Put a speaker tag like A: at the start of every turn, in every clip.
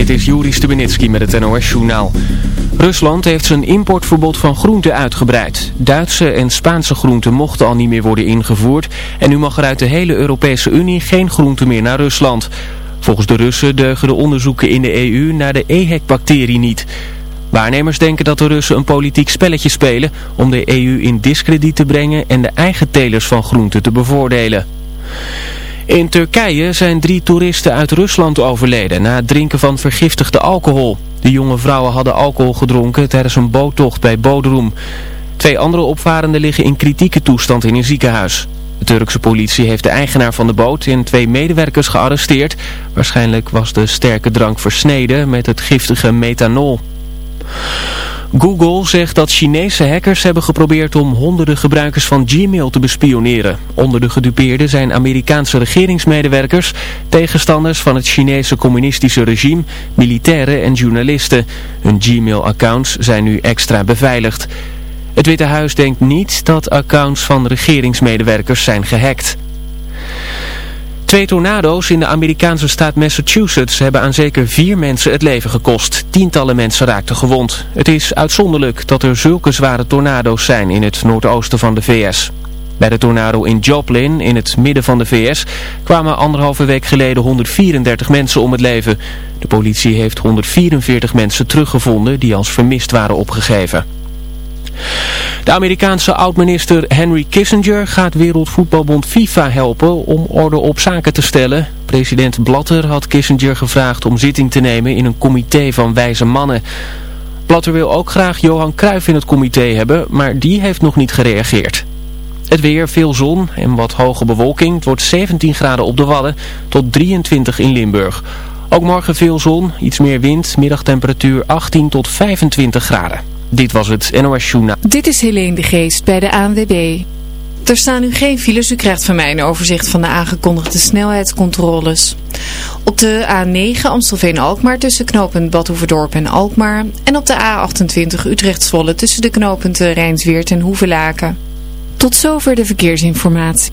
A: Dit is Juri Stubenitski met het NOS-journaal. Rusland heeft zijn importverbod van groenten uitgebreid. Duitse en Spaanse groenten mochten al niet meer worden ingevoerd... en nu mag er uit de hele Europese Unie geen groente meer naar Rusland. Volgens de Russen deugen de onderzoeken in de EU naar de EHEC-bacterie niet... Waarnemers denken dat de Russen een politiek spelletje spelen om de EU in discrediet te brengen en de eigen telers van groenten te bevoordelen. In Turkije zijn drie toeristen uit Rusland overleden na het drinken van vergiftigde alcohol. De jonge vrouwen hadden alcohol gedronken tijdens een boottocht bij Bodrum. Twee andere opvarenden liggen in kritieke toestand in een ziekenhuis. De Turkse politie heeft de eigenaar van de boot en twee medewerkers gearresteerd. Waarschijnlijk was de sterke drank versneden met het giftige methanol. Google zegt dat Chinese hackers hebben geprobeerd om honderden gebruikers van Gmail te bespioneren. Onder de gedupeerden zijn Amerikaanse regeringsmedewerkers, tegenstanders van het Chinese communistische regime, militairen en journalisten. Hun Gmail-accounts zijn nu extra beveiligd. Het Witte Huis denkt niet dat accounts van regeringsmedewerkers zijn gehackt. Twee tornado's in de Amerikaanse staat Massachusetts hebben aan zeker vier mensen het leven gekost. Tientallen mensen raakten gewond. Het is uitzonderlijk dat er zulke zware tornado's zijn in het noordoosten van de VS. Bij de tornado in Joplin, in het midden van de VS, kwamen anderhalve week geleden 134 mensen om het leven. De politie heeft 144 mensen teruggevonden die als vermist waren opgegeven. De Amerikaanse oud-minister Henry Kissinger gaat Wereldvoetbalbond FIFA helpen om orde op zaken te stellen. President Blatter had Kissinger gevraagd om zitting te nemen in een comité van wijze mannen. Blatter wil ook graag Johan Cruijff in het comité hebben, maar die heeft nog niet gereageerd. Het weer, veel zon en wat hoge bewolking. Het wordt 17 graden op de Wadden tot 23 in Limburg. Ook morgen veel zon, iets meer wind, middagtemperatuur 18 tot 25 graden. Dit was het NOS Journaal.
B: Dit is Helene de Geest bij de ANWB. Er staan nu geen files. U krijgt van mij een overzicht van de aangekondigde snelheidscontroles. Op de A9 Amstelveen-Alkmaar tussen knooppunt Badhoevedorp en Alkmaar. En op de A28 Utrecht-Zwolle tussen de knooppunten Rijnsweert en Hoevelaken. Tot zover de verkeersinformatie.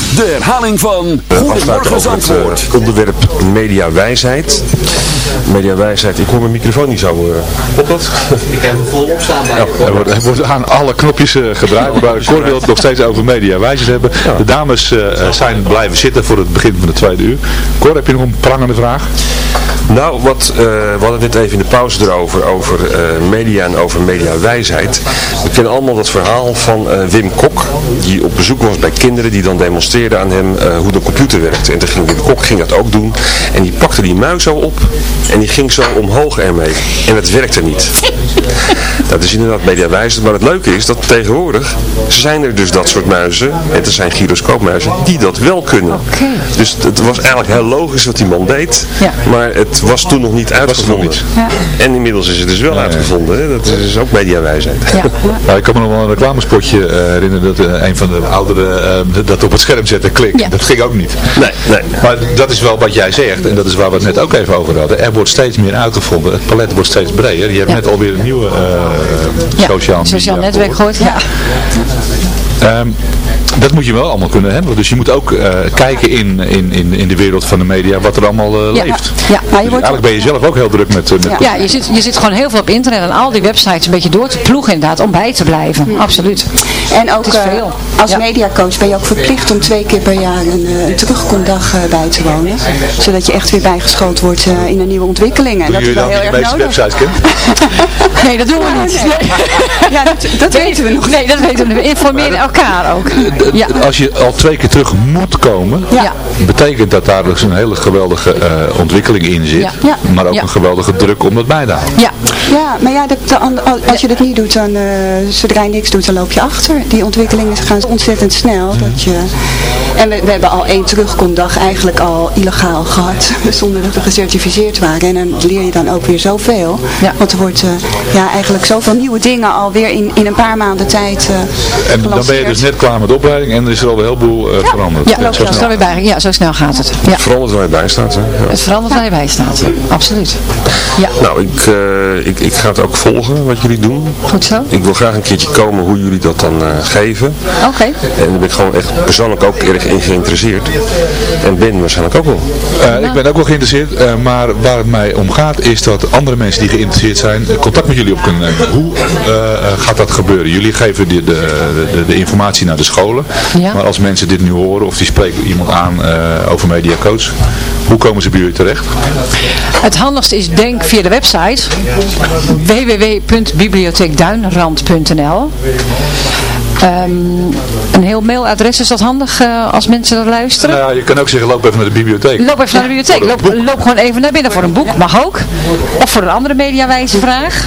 C: de herhaling van Goedemorgen Zandvoort.
D: Het onderwerp mediawijsheid. Mediawijsheid, ik hoor mijn microfoon niet zo. Uh, op dat?
E: Ik heb hem vol opstaan bij
D: Ja, hij, wordt, wordt aan alle knopjes eh, gebruikt, maar Cor wil het nog steeds over mediawijsheid hebben. De dames eh, zijn blijven zitten voor het begin van de tweede uur. Cor, heb je nog een prangende vraag? Nou, wat, eh, we hadden het net even in de pauze erover, over eh, media en over mediawijsheid. We kennen allemaal dat verhaal van eh, Wim Kok, die op bezoek was bij kinderen, die dan aan hem hoe de computer werkt. En toen ging Wim Kok ging dat ook doen. En die pakte die muis zo op en die ging zo omhoog ermee. En het werkte niet. Dat is inderdaad mediawijsheid, maar het leuke is dat tegenwoordig zijn er dus dat soort muizen, en er zijn gyroscoopmuizen, die dat wel kunnen. Dus het was eigenlijk heel logisch wat die man deed,
F: Ja.
D: maar het was toen nog niet uitgevonden. niet.
F: Ja.
D: En inmiddels is het dus wel uitgevonden, hè? dat is dus ook mediawijsheid.
F: Ja.
G: Nou, ik kan me nog wel een reclamespotje eh, herinneren dat eh, een van de ouderen eh, dat op het scherm zette, klik.
F: Ja.
G: Dat ging ook niet.
D: Nee, nee.
G: Maar dat is wel wat jij zegt en dat is waar we het net ook even over hadden. Er wordt steeds meer uitgevonden. Het palet wordt steeds breder. Je hebt
F: Ja.
G: net alweer een nieuwe eh
F: Ja,
G: sociaal,
F: netwerk
G: gehoord.
F: gehoord. Ja.
G: Ehm, dat moet je wel allemaal kunnen hebben. Dus je moet ook uh, kijken in, in, in, in de wereld van de media wat er allemaal uh, ja, leeft. Ja, maar je dus wordt eigenlijk ben je zelf ook heel druk met... met
D: ja, je zit, je zit gewoon heel veel op internet en al die websites een beetje door te ploegen inderdaad, om bij te blijven. Absoluut.
E: En ook als mediacoach ben je ook verplicht om twee keer per jaar een, een terugkomdag bij te wonen. Zodat je echt weer bijgeschoten wordt in een nieuwe ontwikkelingen.
G: En dat is wel heel erg nodig. websites kent?
D: nee, dat doen we niet.
E: Ja, dat, dat weten we nog
D: Nee, dat weten we niet. We informeren elkaar ook.
G: Ja. Als je al twee keer terug moet komen, ja. betekent dat daar dus een hele geweldige uh, ontwikkeling in zit. Ja. Maar ook een geweldige druk om dat bij te houden.
E: Ja, ja maar ja, dat, als je dat niet doet, dan uh, zodra je niks doet, dan loop je achter. Die ontwikkelingen gaan ontzettend snel. Dat je, en we, we hebben al één terugkomdag eigenlijk al illegaal gehad, zonder dat we gecertificeerd waren. En dan leer je dan ook weer zoveel. Want er wordt uh, ja, eigenlijk zoveel nieuwe dingen alweer in, in een paar maanden tijd uh,
G: En dan ben je dus net klaar met de opleiding en er is er al een heleboel uh, veranderd.
D: Ja, ja, zo, snel. Weer bij, ja, zo snel gaat het. Ja.
F: Het verandert waar je bij staat. Hè?
D: Ja. Het verandert waar je bij staat, absoluut. Ja.
F: Nou, ik, ik, ik ga het ook volgen wat jullie doen.
D: Goed zo.
F: Ik wil graag een keertje komen hoe jullie dat dan geven.
D: Oké. En
F: daar ben ik gewoon echt persoonlijk ook erg in geïnteresseerd. En Ben waarschijnlijk ook wel.
G: ik ben ook wel geïnteresseerd, maar waar het mij om gaat is dat andere mensen die geïnteresseerd zijn contact met jullie op kunnen nemen. Hoe gaat dat gebeuren? Jullie geven de, de, de, de informatie naar de scholen. Ja. Maar als mensen dit nu horen of die spreken iemand aan over Media Coach, hoe komen ze bij jullie terecht?
D: Het handigste is denk via de website www.bibliotheekduinrand.nl Um, een heel mailadres, is dat handig uh, als mensen er luisteren?
G: Nou, je kan ook zeggen, loop even naar de bibliotheek.
D: Loop even naar de bibliotheek. Loop, loop, gewoon even naar binnen voor een boek. Mag ook. Of voor een andere mediawijze vraag.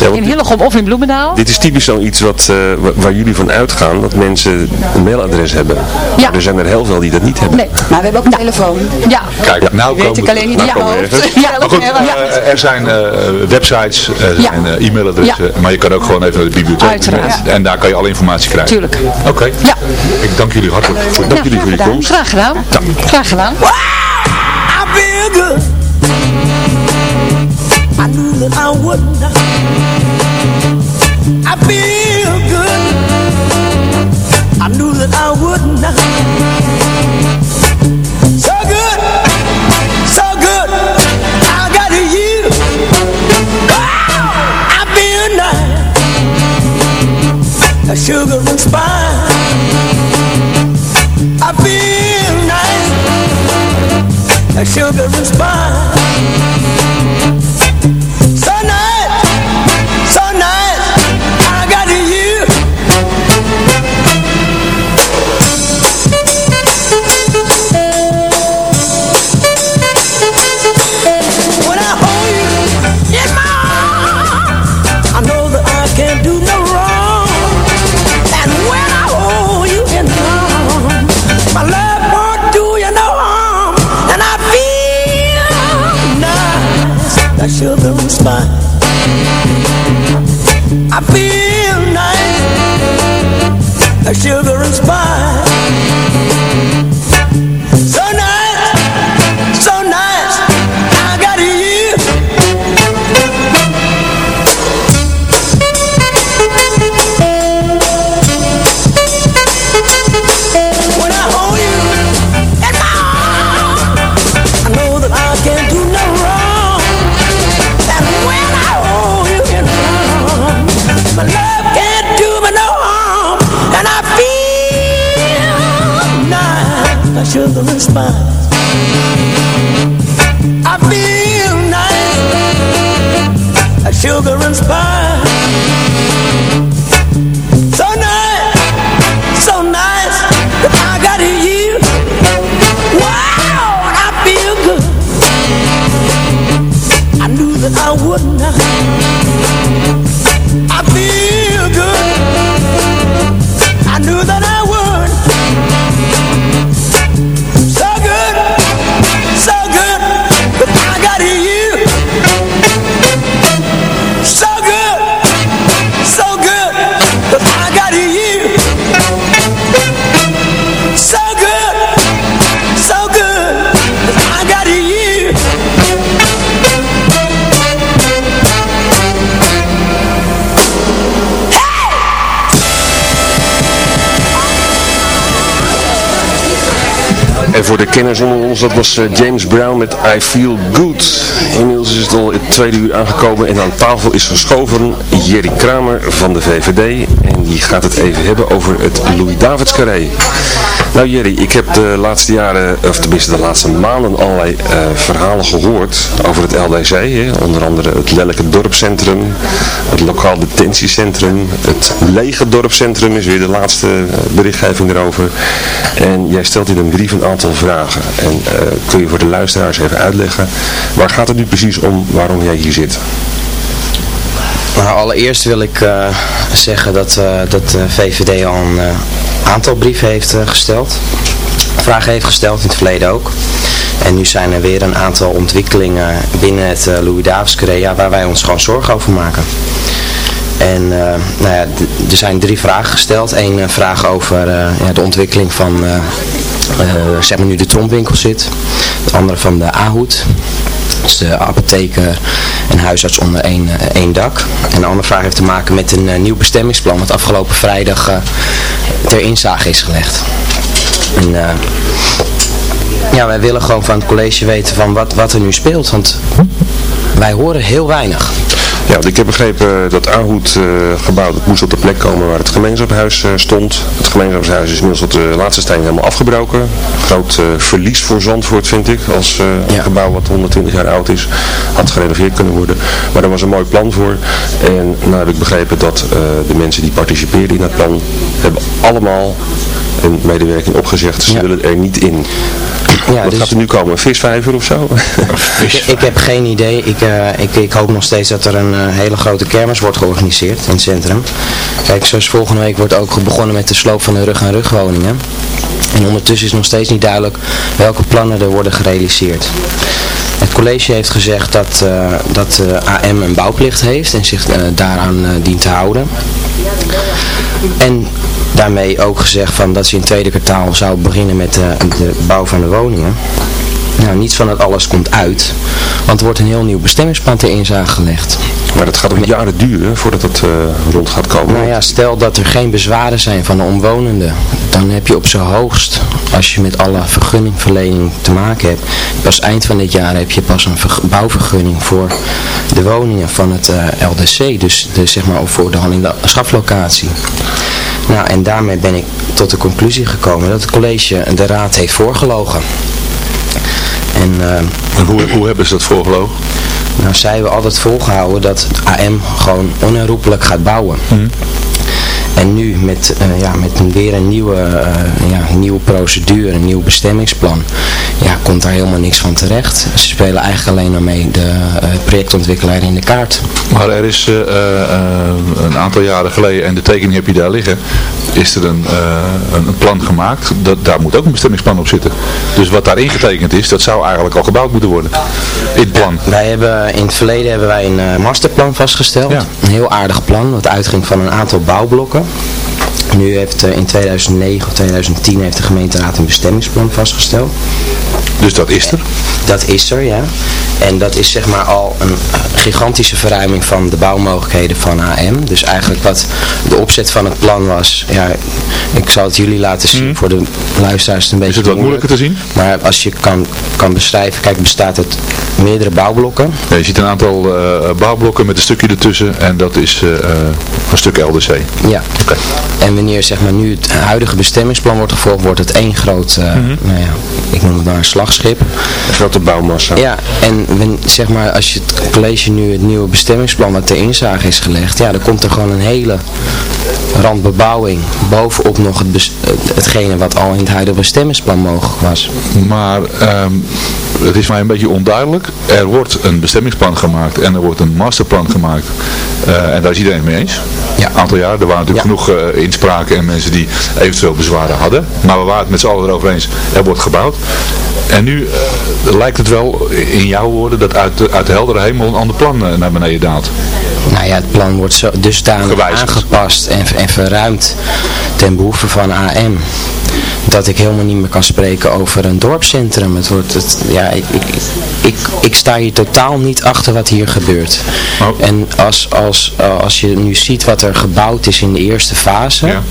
D: Ja, in Hillegom of in Bloemendaal.
F: Dit is typisch zoiets wat, uh, waar jullie van uitgaan, dat mensen een mailadres hebben. Ja. Maar er zijn er heel veel die dat niet hebben.
E: Nee, maar we hebben ook een telefoon.
D: Ja.
G: Kijk, nou
E: weet ik alleen niet
G: nou Ja, maar goed, uh, er zijn websites, er zijn e-mailadressen, maar je kan ook gewoon even naar de bibliotheek.
D: Uiteraard.
G: En daar kan je alle informatie krijgen.
D: Tuurlijk.
G: Oké.
D: Ja.
G: Ik dank jullie hartelijk voor, dank jullie voor je komst.
D: Graag gedaan. Ja. Graag gedaan. I feel good. I knew that I would I feel good. I knew that I would So good. So good. I got you. I feel nice. A sugar and spice. Nice.
F: Voor de kenners onder ons, dat was eh, James Brown met I Feel Good. Inmiddels is het al het tweede uur aangekomen en aan tafel is geschoven Jerry Kramer van de VVD. En die gaat het even hebben over het Louis-Davids carré. Nou Jerry, ik heb de laatste jaren, of tenminste de laatste maanden allerlei eh, verhalen gehoord over het LDC. Hè? Onder andere het Lelijke Dorpscentrum, het Lokaal Detentiecentrum, het Lege Dorpscentrum is weer de laatste eh, berichtgeving erover. En jij stelt in een brief een aantal vragen. En eh, kun je voor de luisteraars even uitleggen, waar gaat het nu precies om waarom jij hier zit?
H: Nou, allereerst wil ik zeggen dat, dat de VVD al een aantal brieven heeft gesteld. Vragen heeft gesteld, in het verleden ook. En nu zijn er weer een aantal ontwikkelingen binnen het Louis Davids Korea waar wij ons gewoon zorgen over maken. En nou ja, er zijn drie vragen gesteld. Eén vraag over ja, de ontwikkeling van zeg maar nu de trompwinkel zit. De andere van de Ahoed. Dus de apotheker en huisarts onder één, één dak. En de andere vraag heeft te maken met een uh, nieuw bestemmingsplan wat afgelopen vrijdag uh, ter inzage is gelegd. En, ja, wij willen gewoon van het college weten van wat, wat er nu speelt, want wij horen heel weinig.
F: Ja, want ik heb begrepen dat Aanhoed uh, gebouw dat moest op de plek komen waar het gemeenschapshuis uh, stond. Het gemeenschapshuis is inmiddels op de laatste steen helemaal afgebroken. Groot uh, verlies voor Zandvoort vind ik, als ja. gebouw wat 120 jaar oud is. Had gerenoveerd kunnen worden. Maar er was een mooi plan voor. En nou heb ik begrepen dat de mensen die participeerden in dat plan, hebben allemaal een medewerking opgezegd. Ze ja. willen er niet in. Ja, Wat dus... gaat er nu komen? Visvijver of zo?
H: ik, ik, heb geen idee. Ik, uh, ik, ik hoop nog steeds dat er een uh, hele grote kermis wordt georganiseerd in het centrum. Kijk, zoals volgende week wordt ook begonnen met de sloop van de rug-aan-rug woningen. En ondertussen is nog steeds niet duidelijk welke plannen er worden gerealiseerd. Het college heeft gezegd dat, uh, dat AM een bouwplicht heeft en zich daaraan dient te houden. En daarmee ook gezegd van dat ze in het tweede kwartaal zou beginnen met de, de bouw van de woningen. Nou, niets van het alles komt uit, want er wordt een heel nieuw bestemmingsplan ter inzage gelegd.
F: Maar dat gaat ook jaren duren voordat dat uh, rond gaat komen.
H: Nou ja, stel dat er geen bezwaren zijn van de omwonenden, dan heb je op zijn hoogst, als je met alle vergunningverlening te maken hebt, pas eind van dit jaar heb je pas een bouwvergunning voor de woningen van het uh, LDC, dus de, zeg maar voor de hand de schaflocatie. Nou, en daarmee ben ik tot de conclusie gekomen dat het college de raad heeft voorgelogen.
G: En, uh, en hoe, hoe hebben ze dat voorgelogen?
H: Nou, zij hebben altijd volgehouden dat het AM gewoon onherroepelijk gaat bouwen. Mm. En nu met, uh, ja, met weer een nieuwe, uh, ja, nieuwe procedure, een nieuw bestemmingsplan, ja, komt daar helemaal niks van terecht. Ze spelen eigenlijk alleen maar mee de uh, projectontwikkelaar in de kaart.
G: Maar er is een aantal jaren geleden, en de tekening heb je daar liggen, is er een, een plan gemaakt. Dat, daar moet ook een bestemmingsplan op zitten. Dus wat daarin getekend is, dat zou eigenlijk al gebouwd moeten worden. In het plan.
H: Wij hebben, in het verleden hebben wij een masterplan vastgesteld. Ja. Een heel aardig plan, wat uitging van een aantal bouwblokken. Nu heeft in 2009 of 2010 heeft de gemeenteraad een bestemmingsplan vastgesteld.
G: Dus dat is er?
H: Dat is er, ja. En dat is zeg maar al een gigantische verruiming van de bouwmogelijkheden van AM. Dus eigenlijk wat de opzet van het plan was, ja, ik zal het jullie laten zien. Mm. Voor de luisteraars het een beetje
G: Is het wat moeilijker te zien?
H: Maar als je kan, kan beschrijven, kijk bestaat uit meerdere bouwblokken.
G: Ja, je ziet een aantal uh, bouwblokken met een stukje ertussen en dat is uh, een stuk LDC.
H: Ja.
G: Okay.
H: En wanneer zeg maar nu het huidige bestemmingsplan wordt gevolgd, wordt het één groot, uh, mm -hmm. nou ja, het maar een slagschip.
F: Een grote bouwmassa.
H: Ja, en zeg maar als je het college nu het nieuwe bestemmingsplan wat ter inzage is gelegd, ja, dan komt er gewoon een hele randbebouwing bovenop nog het hetgene wat al in het huidige bestemmingsplan mogelijk was.
G: Maar um, het is mij een beetje onduidelijk. Er wordt een bestemmingsplan gemaakt en er wordt een masterplan gemaakt. Uh, en daar is iedereen mee eens.
H: Ja.
G: Aantal jaar. Er waren natuurlijk ja. genoeg uh, inspraken en mensen die eventueel bezwaren hadden. Maar we waren het met z'n allen erover eens. Er wordt gebouwd. En nu uh, lijkt het wel, in jouw woorden, dat uit de, uit de heldere hemel een ander plan uh, naar beneden daalt.
H: Nou ja, het plan wordt zo dusdanig
G: Gewijzigd.
H: aangepast en, en verruimd ten behoeve van AM. Dat ik helemaal niet meer kan spreken over een dorpscentrum. Het wordt het, ja, ik, ik, ik, ik sta hier totaal niet achter wat hier gebeurt.
G: Oh.
H: En als, als, uh, als je nu ziet wat er gebouwd is in de eerste fase.
G: Ja.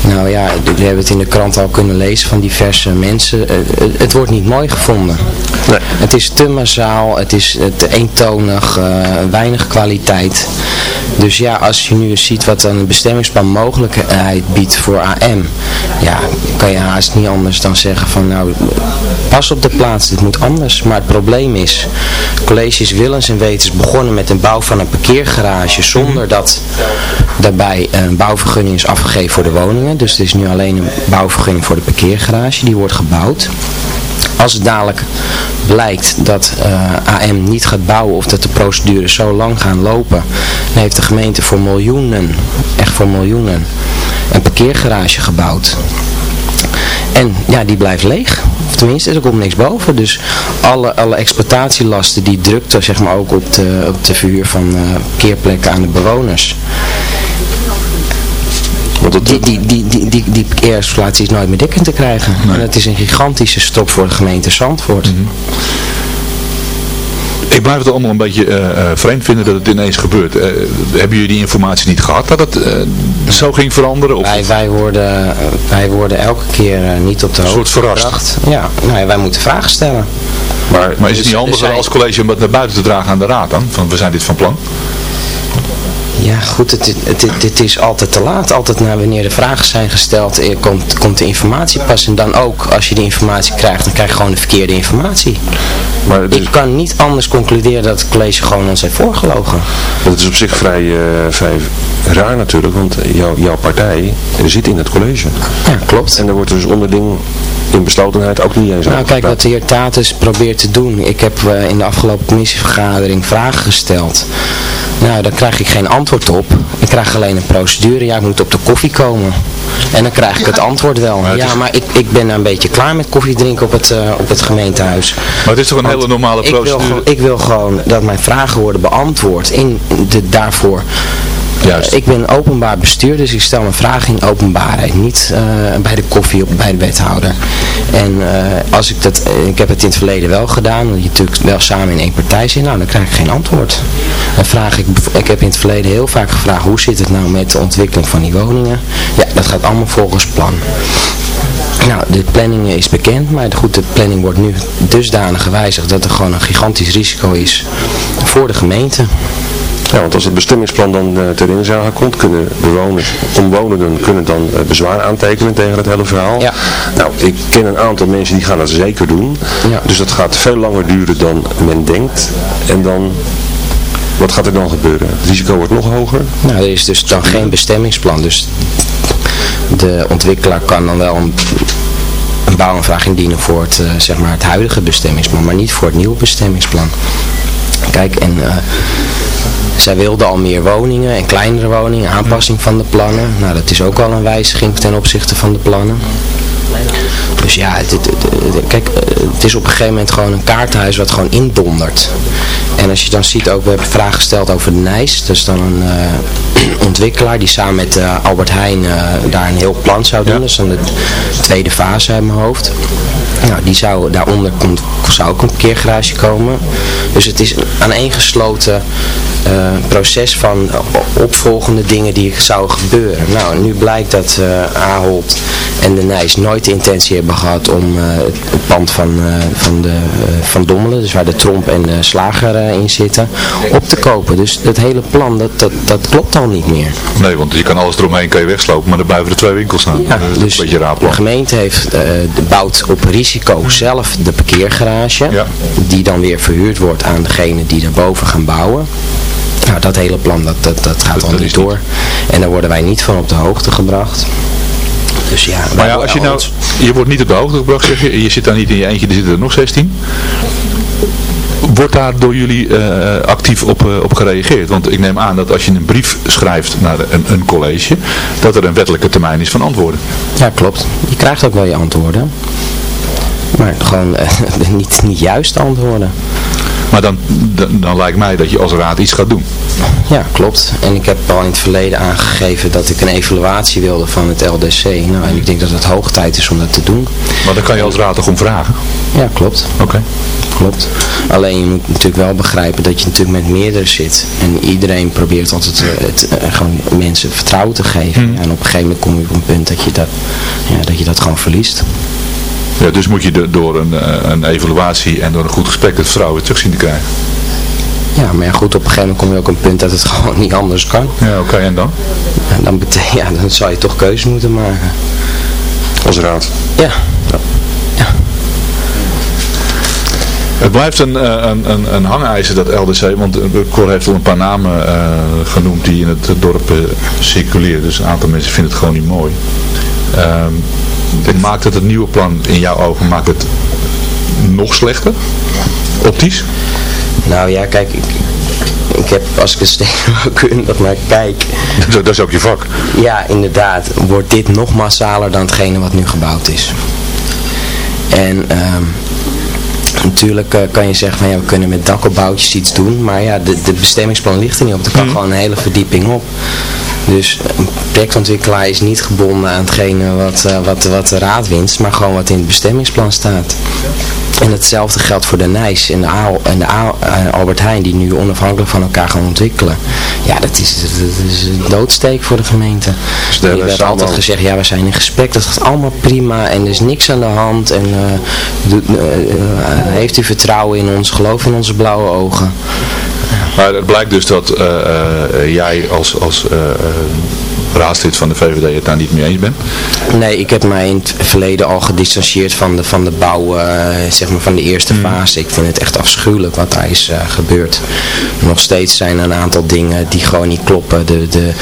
H: Nou ja, we hebben het in de krant al kunnen lezen van diverse mensen. Eh, eh, het wordt niet mooi gevonden.
F: Nee.
H: Het is te massaal, het is eh, te eentonig, eh, weinig kwaliteit. Dus ja, als je nu eens ziet wat dan een bestemmingsplan mogelijkheid biedt voor AM. Ja, kan je haast niet anders dan zeggen van nou, pas op de plaats, dit moet anders. Maar het probleem is, colleges willens en wetens begonnen met een bouw van een parkeergarage zonder dat daarbij een bouwvergunning is afgegeven voor de woningen. Dus het is nu alleen een bouwvergunning voor de parkeergarage, die wordt gebouwd. Als het dadelijk blijkt dat eh, AM niet gaat bouwen of dat de procedures zo lang gaan lopen, dan heeft de gemeente voor miljoenen, echt voor miljoenen, een parkeergarage gebouwd. En ja, die blijft leeg. Of tenminste, er komt niks boven. Dus alle, alle exploitatielasten die drukt er zeg maar ook op de, op de verhuur van eh, parkeerplekken aan de bewoners. Die, die, die, die, die, is nooit meer dekkend te krijgen. En het is een gigantische stop voor de gemeente Zandvoort.
G: Ik blijf het allemaal een beetje eh, eh, vreemd vinden dat het ineens gebeurt. Eh, hebben jullie die informatie niet gehad dat het zo ging veranderen? Of
H: Wij, wij, worden, wij worden elke keer niet op de hoogte
G: soort verrast.
H: gebracht. Ja, nou ja, wij moeten vragen stellen.
G: maar, maar is het
H: Dus-
G: niet
H: dus wij-
G: als college om dat naar buiten te dragen aan de raad dan? Van we zijn dit van plan?
H: Ja, goed, het, het, het, het is altijd te laat. Altijd na wanneer de vragen zijn gesteld, eh, komt, komt de informatie pas. En dan ook, als je die informatie krijgt, dan krijg je gewoon de verkeerde informatie.
F: Maar is,
H: Ik kan niet anders concluderen dat het college gewoon ons heeft voorgelogen.
F: dat is op zich vrij, eh, vrij raar natuurlijk, want jouw jouw partij zit in het college.
H: Ja, klopt.
F: En er wordt dus onderling in beslotenheid ook niet eens
H: Nou, kijk wat de heer Tatus probeert te doen. Ik heb eh, in de afgelopen commissievergadering vragen gesteld. Nou, daar krijg ik geen antwoord op. Ik krijg alleen een procedure. Ja, ik moet op de koffie komen. En dan krijg ik het antwoord wel.
G: Maar het
H: ja,
G: is-
H: maar ik, ik ben nou een beetje klaar met koffie drinken op het, eh, op het gemeentehuis.
G: Maar het is toch een
H: Want
G: hele normale
H: ik wil,
G: procedure?
H: ik wil gewoon dat mijn vragen worden beantwoord in de, daarvoor.
G: Juist.
H: Ik ben openbaar bestuur, dus ik stel mijn vragen in openbaarheid. Niet eh, bij de koffie of bij de wethouder. En eh, als ik dat, eh, ik heb het in het verleden wel gedaan, dat je natuurlijk wel samen in één partij zit, nou dan krijg ik geen antwoord. Dan vraag ik, ik heb in het verleden heel vaak gevraagd, hoe zit het nou met de ontwikkeling van die woningen? Ja, dat gaat allemaal volgens plan. Nou, de planning is bekend, maar goed, de planning wordt nu dusdanig gewijzigd dat er gewoon een gigantisch risico is voor de gemeente.
F: Ja, want als het bestemmingsplan dan eh, ter inzage komt, kunnen bewoners, omwonenden kunnen dan eh, bezwaar aantekenen tegen het hele verhaal.
H: Ja.
F: Nou, ik ken een aantal mensen die gaan dat zeker doen.
H: Ja.
F: Dus dat gaat veel langer duren dan men denkt. En dan, wat gaat er dan gebeuren? Het risico wordt nog hoger.
H: Nou, er is dus dan geen bestemmingsplan, dus de ontwikkelaar kan dan wel een, een bouwaanvraag indienen voor het, eh, zeg maar het huidige bestemmingsplan, maar niet voor het nieuwe bestemmingsplan. Kijk, en zij wilden al meer woningen en kleinere woningen, aanpassing van de plannen. Nou, dat is ook al een wijziging ten opzichte van de plannen. Dus ja, het, het- het- het- kijk, eh, het is op een gegeven moment gewoon een kaartenhuis wat gewoon indondert. En als je dan ziet ook, we hebben vragen gesteld over de Nijs. Dat is dan een eh, ontwikkelaar die samen met eh, Albert Heijn daar een heel plan zou doen. Dat is dan de tweede fase uit mijn hoofd. Nou, die zou, daaronder komt, zou ook een parkeergarage komen. Dus het is een aaneengesloten eh, proces van eh, opvolgende dingen die zouden gebeuren. Nou, nu blijkt dat eh Ahold en de Nijs nooit de intentie hebben gehad om het, pand van, van, de, van Dommelen, dus waar de Tromp en de Slager in zitten, op te kopen. Dus dat hele plan, dat, dat, dat klopt al niet meer.
G: Nee, want je kan alles eromheen kan je wegslopen, maar dan blijven er twee winkels staan.
H: Ja,
G: dat is
H: dus
G: een beetje raar
H: de gemeente heeft, de- bouwt op risico zelf de parkeergarage,
G: Ja.
H: die dan weer verhuurd wordt aan degene die daarboven gaan bouwen. Nou, dat hele plan, dat, dat, dat gaat
G: Dat-
H: niet door. En daar worden wij niet van op de hoogte gebracht. Dus ja,
G: Maar ja, als je nou, je wordt niet op de hoogte gebracht, zeg je, je zit daar niet in je eentje, er zitten er nog 16. Wordt daar door jullie eh, actief op, eh, op gereageerd? Want ik neem aan dat als je een brief schrijft naar een, een college, dat er een wettelijke termijn is van antwoorden.
H: Ja, klopt. Je krijgt ook wel je antwoorden. Maar gewoon eh, niet, niet juist antwoorden.
G: Maar dan, dan, dan lijkt mij dat je als raad iets gaat doen.
H: Ja, klopt. En ik heb al in het verleden aangegeven dat ik een evaluatie wilde van het LDC. Nou, en ik denk dat het hoog tijd is om dat te doen.
G: Maar dan kan je als raad toch om vragen?
H: Ja, klopt.
G: Oké.
H: Klopt. Alleen je moet natuurlijk wel begrijpen dat je natuurlijk met meerdere zit. En iedereen probeert altijd eh, het, eh, gewoon mensen vertrouwen te geven.
G: Hmm.
H: En op een gegeven moment kom je op een punt dat je dat, ja, dat, je dat gewoon verliest.
G: Ja, dus moet je de- door een, eh, een evaluatie en door een goed gesprek het vertrouwen weer terug zien te krijgen.
H: Ja, maar ja, goed, op een gegeven moment kom je ook op een punt dat het gewoon niet anders kan.
G: Ja, oké, en dan?
H: En dan, ja, dan zou je toch keuzes moeten maken.
F: Als raad.
H: Ja.
G: Het blijft een, eh, een, een, een hangijzer dat LDC, want eh, Cor heeft al een paar namen eh, genoemd die in het dorp circuleren. Dus een aantal mensen vinden het gewoon niet mooi. Ehm, maakt het het nieuwe plan in jouw ogen maakt het nog slechter? Optisch?
H: Nou ja, kijk, ik, ik heb, als ik het naar kijk,
G: Dat, dat is ook je vak.
H: ja, inderdaad, wordt dit nog massaler dan hetgene wat nu gebouwd is. En ehm, natuurlijk eh, kan je zeggen van ja, we kunnen met dakopbouwtjes iets doen, maar ja, de, de bestemmingsplan ligt er niet op. Er kan gewoon een hele verdieping op. Dus een projectontwikkelaar is niet gebonden aan hetgene wat, eh, wat, wat de raad winst, maar gewoon wat in het bestemmingsplan staat. En hetzelfde geldt voor de Nijs en de, Aal, en de Aal- eh, Albert Heijn, die nu onafhankelijk van elkaar gaan ontwikkelen. Ja, dat is, dat is een doodsteek voor de gemeente.
F: Dus
H: er werd altijd gezegd, ja, we zijn in gesprek, dat gaat allemaal prima en er is niks aan de hand. En doet- eh, heeft u vertrouwen in ons, geloof in onze blauwe ogen.
G: Maar het blijkt dus dat eh, eh, jij als, als eh, raadslid van de VVD het daar niet mee eens bent.
H: Nee, ik heb mij in het verleden al gedistanceerd van de, van de bouw, zeg maar van de eerste fase. Ik vind het echt afschuwelijk wat daar is gebeurd. Nog steeds zijn er een aantal dingen die gewoon niet kloppen. De, de,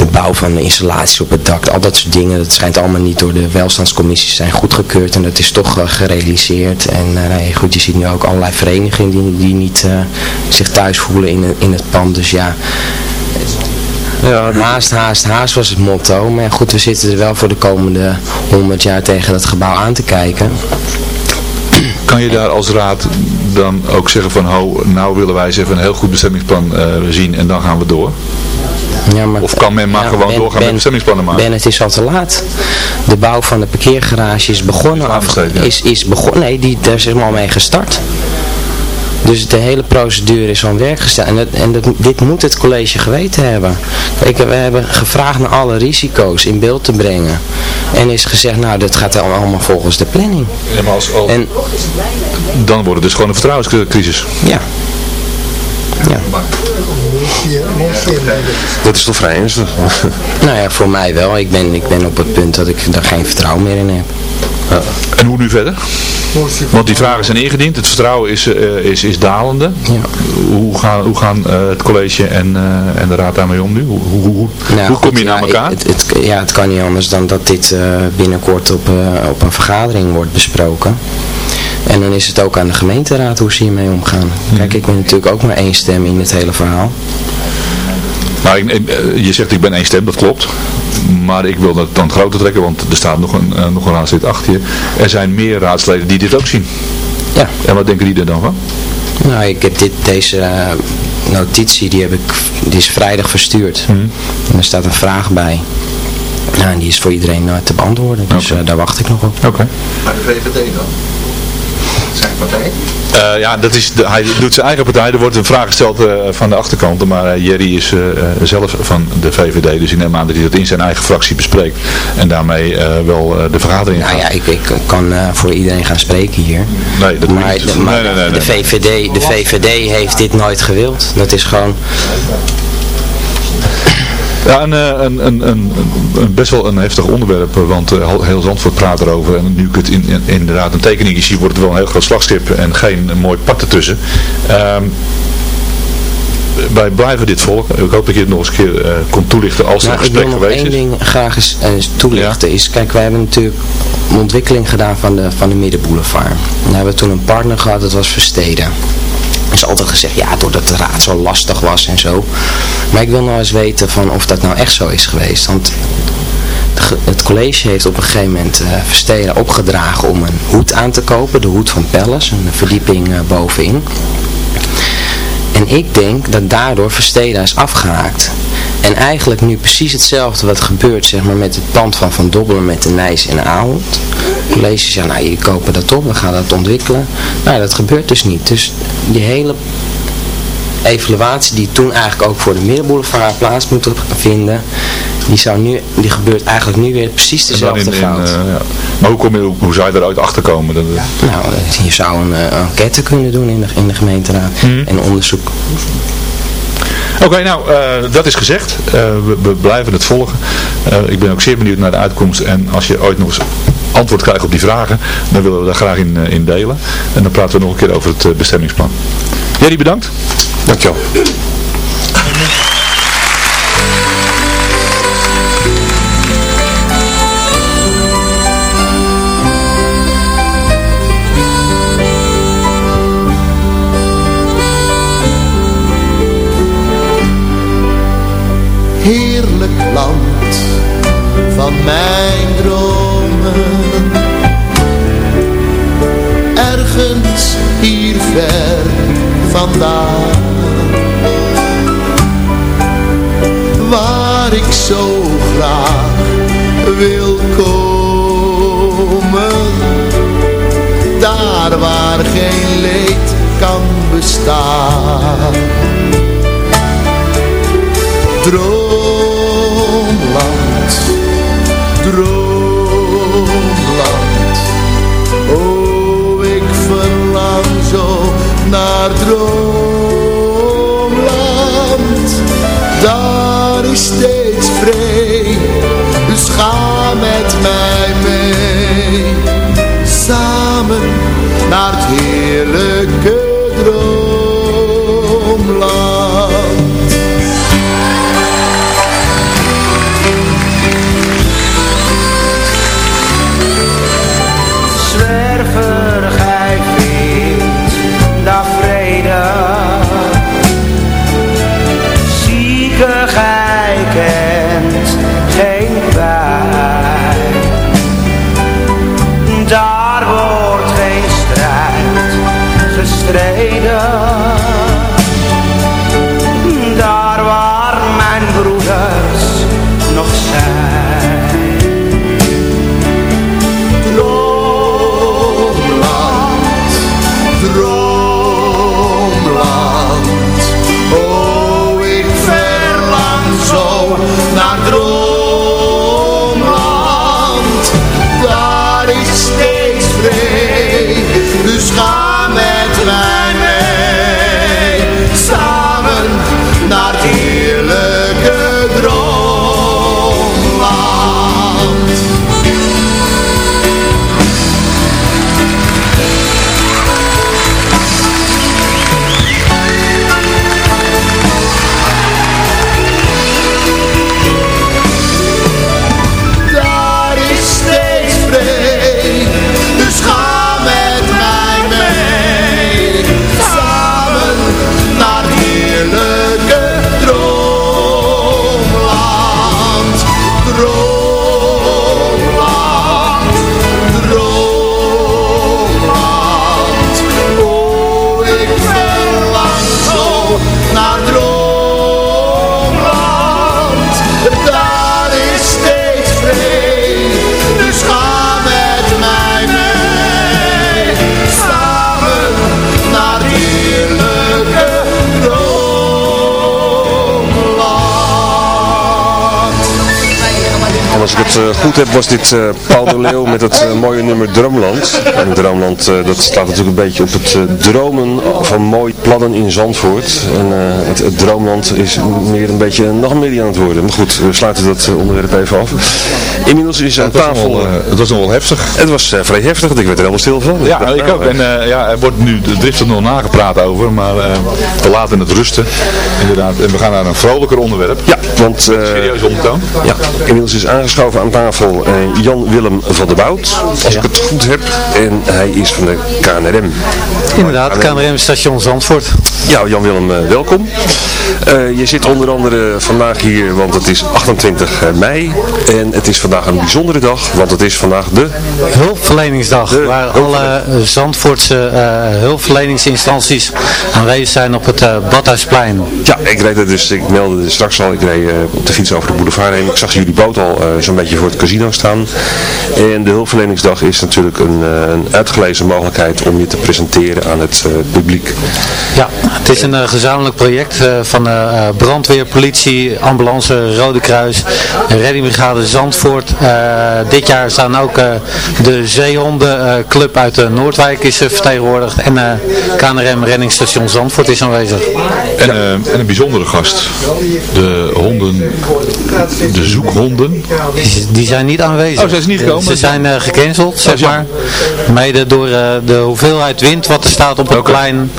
H: de bouw van de installaties op het dak, al dat soort dingen, dat schijnt allemaal niet door de welstandscommissies zijn goedgekeurd en dat is toch gerealiseerd. En eh, nee, goed, je ziet nu ook allerlei verenigingen die, die niet eh, zich thuis voelen in, het- in het pand. Dus ja,
F: Ja,
H: Haast, haast, haast was het motto. Maar ja, goed, we zitten er wel voor de komende 100 jaar tegen dat gebouw aan te kijken.
G: Kan je daar als raad dan ook zeggen van, ho, nou willen wij eens even een heel goed bestemmingsplan eh, zien en dan gaan we door?
H: Ja, maar,
G: Of kan men maar gewoon doorgaan met bestemmingsplannen maken?
H: Ben, het is al te laat. De bouw van de parkeergarage is begonnen.
G: Is ja.
H: is, is begonnen. Nee, die, daar is helemaal mee gestart. Dus de hele procedure is aan werk gesteld. En, dat, en dat, dit moet het college geweten hebben. We hebben gevraagd naar alle risico's in beeld te brengen. En is gezegd, nou, dat gaat allemaal volgens de planning.
G: Ja, maar als, als-
H: En
G: dan wordt het dus gewoon een vertrouwenscrisis.
H: ja. Ja.
F: Dat is toch vrij ernstig.
H: Nou ja, voor mij wel. Ik ben, ik ben op het punt dat ik daar geen vertrouwen meer in heb.
G: En hoe nu verder? Want die vragen zijn ingediend, het vertrouwen is, eh, is, is dalende.
H: Ja.
G: Hoe gaan, hoe gaan eh, het college en, eh, en de raad daarmee om nu? Hoe, hoe, hoe,
H: Nou,
G: hoe kom je naar
H: ja,
G: elkaar?
H: Het, het, ja, het kan niet anders dan dat dit binnenkort op, op een vergadering wordt besproken. En dan is het ook aan de gemeenteraad hoe ze hiermee omgaan. Kijk, ik ben natuurlijk ook maar één stem in het hele verhaal.
G: Maar ik- ik- eh, je zegt ik ben één stem, dat klopt. Maar ik wil dat dan groter trekken, want er staat nog een, eh, nog een raadslid achter je. Er zijn meer raadsleden die dit ook zien.
H: Ja.
G: En wat denken die er dan van?
H: Nou, ik heb dit, deze eh, notitie, die, heb ik, die is vrijdag verstuurd. En er staat een vraag bij. Nou, en die is voor iedereen te beantwoorden. Dus
G: Oké.
H: daar wacht ik nog op.
G: Oké.
I: Maar de VVD dan? Zijn partij?
G: Eh, ja, dat is de, hij doet zijn eigen partij. Er wordt een vraag gesteld eh, van de achterkant. Maar eh, Jerry is zelf van de VVD. Dus ik neem aan dat hij dat in zijn eigen fractie bespreekt. En daarmee eh, wel eh, de vergadering
H: Nou
G: gaat.
H: ja, ik, ik kan eh, voor iedereen gaan spreken hier.
G: Nee, dat
H: Maar,
G: niet.
H: de, maar
G: Nee, nee, nee,
H: de. VVD, de VVD heeft dit nooit gewild. Dat is gewoon...
G: Ja, een, eh, een, een, een, een- best wel een heftig onderwerp, eh, want eh, heel- Zandvoort praat erover. En nu ik het in, in- inderdaad een tekening zie, wordt het wel een heel groot slagschip en geen mooi pad ertussen. Ehm, wij blijven dit volgen. Ik hoop dat je het nog eens een keer eh, komt toelichten als er
H: Nou,
G: een
H: ik wil
G: gesprek
H: nog
G: geweest
H: één
G: is.
H: ding graag eens, eens toelichten. Is, kijk, wij hebben natuurlijk een ontwikkeling gedaan van de, van de Middenboulevard. We hebben toen een partner gehad, dat was Versteden. Is altijd gezegd, ja, doordat de raad zo lastig was en zo. Maar ik wil nou eens weten van of dat nou echt zo is geweest. Want het college heeft op een gegeven moment uh, Versteden opgedragen om een hoed aan te kopen. De hoed van Palace, een verdieping uh, bovenin. En ik denk dat daardoor Versteden is afgehaakt. En eigenlijk nu precies hetzelfde wat gebeurt zeg maar, met het pand van Van Dobbelen met de Nijs en Ahold. Het college zegt, nou jullie kopen dat op, we gaan dat ontwikkelen. Nou dat gebeurt dus niet. Dus die hele evaluatie die toen eigenlijk ook voor de Middenboulevard plaats moet vinden, die, zou nu, die gebeurt eigenlijk nu weer precies dezelfde
G: in,
H: fout.
G: uh, ja. Maar hoe, kom je, hoe zou je eruit achter komen? Dat,
H: Nou, je zou een uh, enquête kunnen doen in de, in de gemeenteraad
G: Hmm.
H: en onderzoek.
G: Oké, nou, uh, dat is gezegd. Uh, we, blijven het volgen. Uh, ik ben ook zeer benieuwd naar de uitkomst. En als je ooit nog eens antwoord krijgt op die vragen, dan willen we daar graag in, in delen. En dan praten we nog een keer over het bestemmingsplan. Jerry, bedankt.
F: Dankjewel.
J: Heerlijk land van mijn dromen. Ergens hier ver vandaan, waar ik zo graag wil komen. Daar waar geen leed kan bestaan. Droomland. Oh, ik verlang zo naar droomland. Daar is
F: En als ik het uh, goed heb, was dit uh, Paul de Leeuw met het uh, mooie nummer Droomland. En Droomland, dat staat natuurlijk een beetje op het dromen van mooi plannen in Zandvoort. En het, het, Droomland is meer een beetje een nachtmerrie aan het worden. Maar goed, we sluiten dat onderwerp even af. Inmiddels is aan tafel...
G: Wel, het was nog wel heftig.
F: Het was vrij heftig, want ik werd er helemaal stil van.
G: Ja, ik, ik ook. En ja, er wordt nu driftig nog nagepraat over, maar we laten het rusten. Inderdaad. En we gaan naar een vrolijker onderwerp.
F: Ja, want...
G: serieus ondertoon.
F: Ja, inmiddels is aangeschoven aangeschoven aan tafel eh, Jan-Willem van der Bout, als ik het goed heb. En hij is van de KNRM.
K: Inderdaad, KNRM Station Zandvoort.
F: Ja, Jan-Willem, eh, welkom. Eh, je zit onder andere vandaag hier, want het is 28 mei. En het is vandaag een bijzondere dag, want het is vandaag de...
K: Hulpverleningsdag, waar alle Zandvoortse hulpverleningsinstanties aanwezig zijn op het Badhuisplein.
F: Ja, ik reed er dus, ik meldde straks al, ik reed op de fiets over de boulevard heen. Ik zag jullie boot al zo'n beetje voor het casino staan. En de hulpverleningsdag is natuurlijk een, een uitgelezen mogelijkheid om je te presenteren aan het publiek.
K: Ja, het is een gezamenlijk project van brandweer, politie, ambulance, Rode Kruis, reddingbrigade Zandvoort. dit jaar staan ook de zeehondenclub uit Noordwijk is vertegenwoordigd en KNRM Reddingsstation Zandvoort is aanwezig.
G: En, en een bijzondere gast, de honden, de zoekhonden.
K: Die, zijn niet aanwezig.
G: Oh, zijn ze niet gekomen?
K: Ze zijn gecanceld, zeg maar. Mede door de hoeveelheid wind wat er staat op het okay. plein,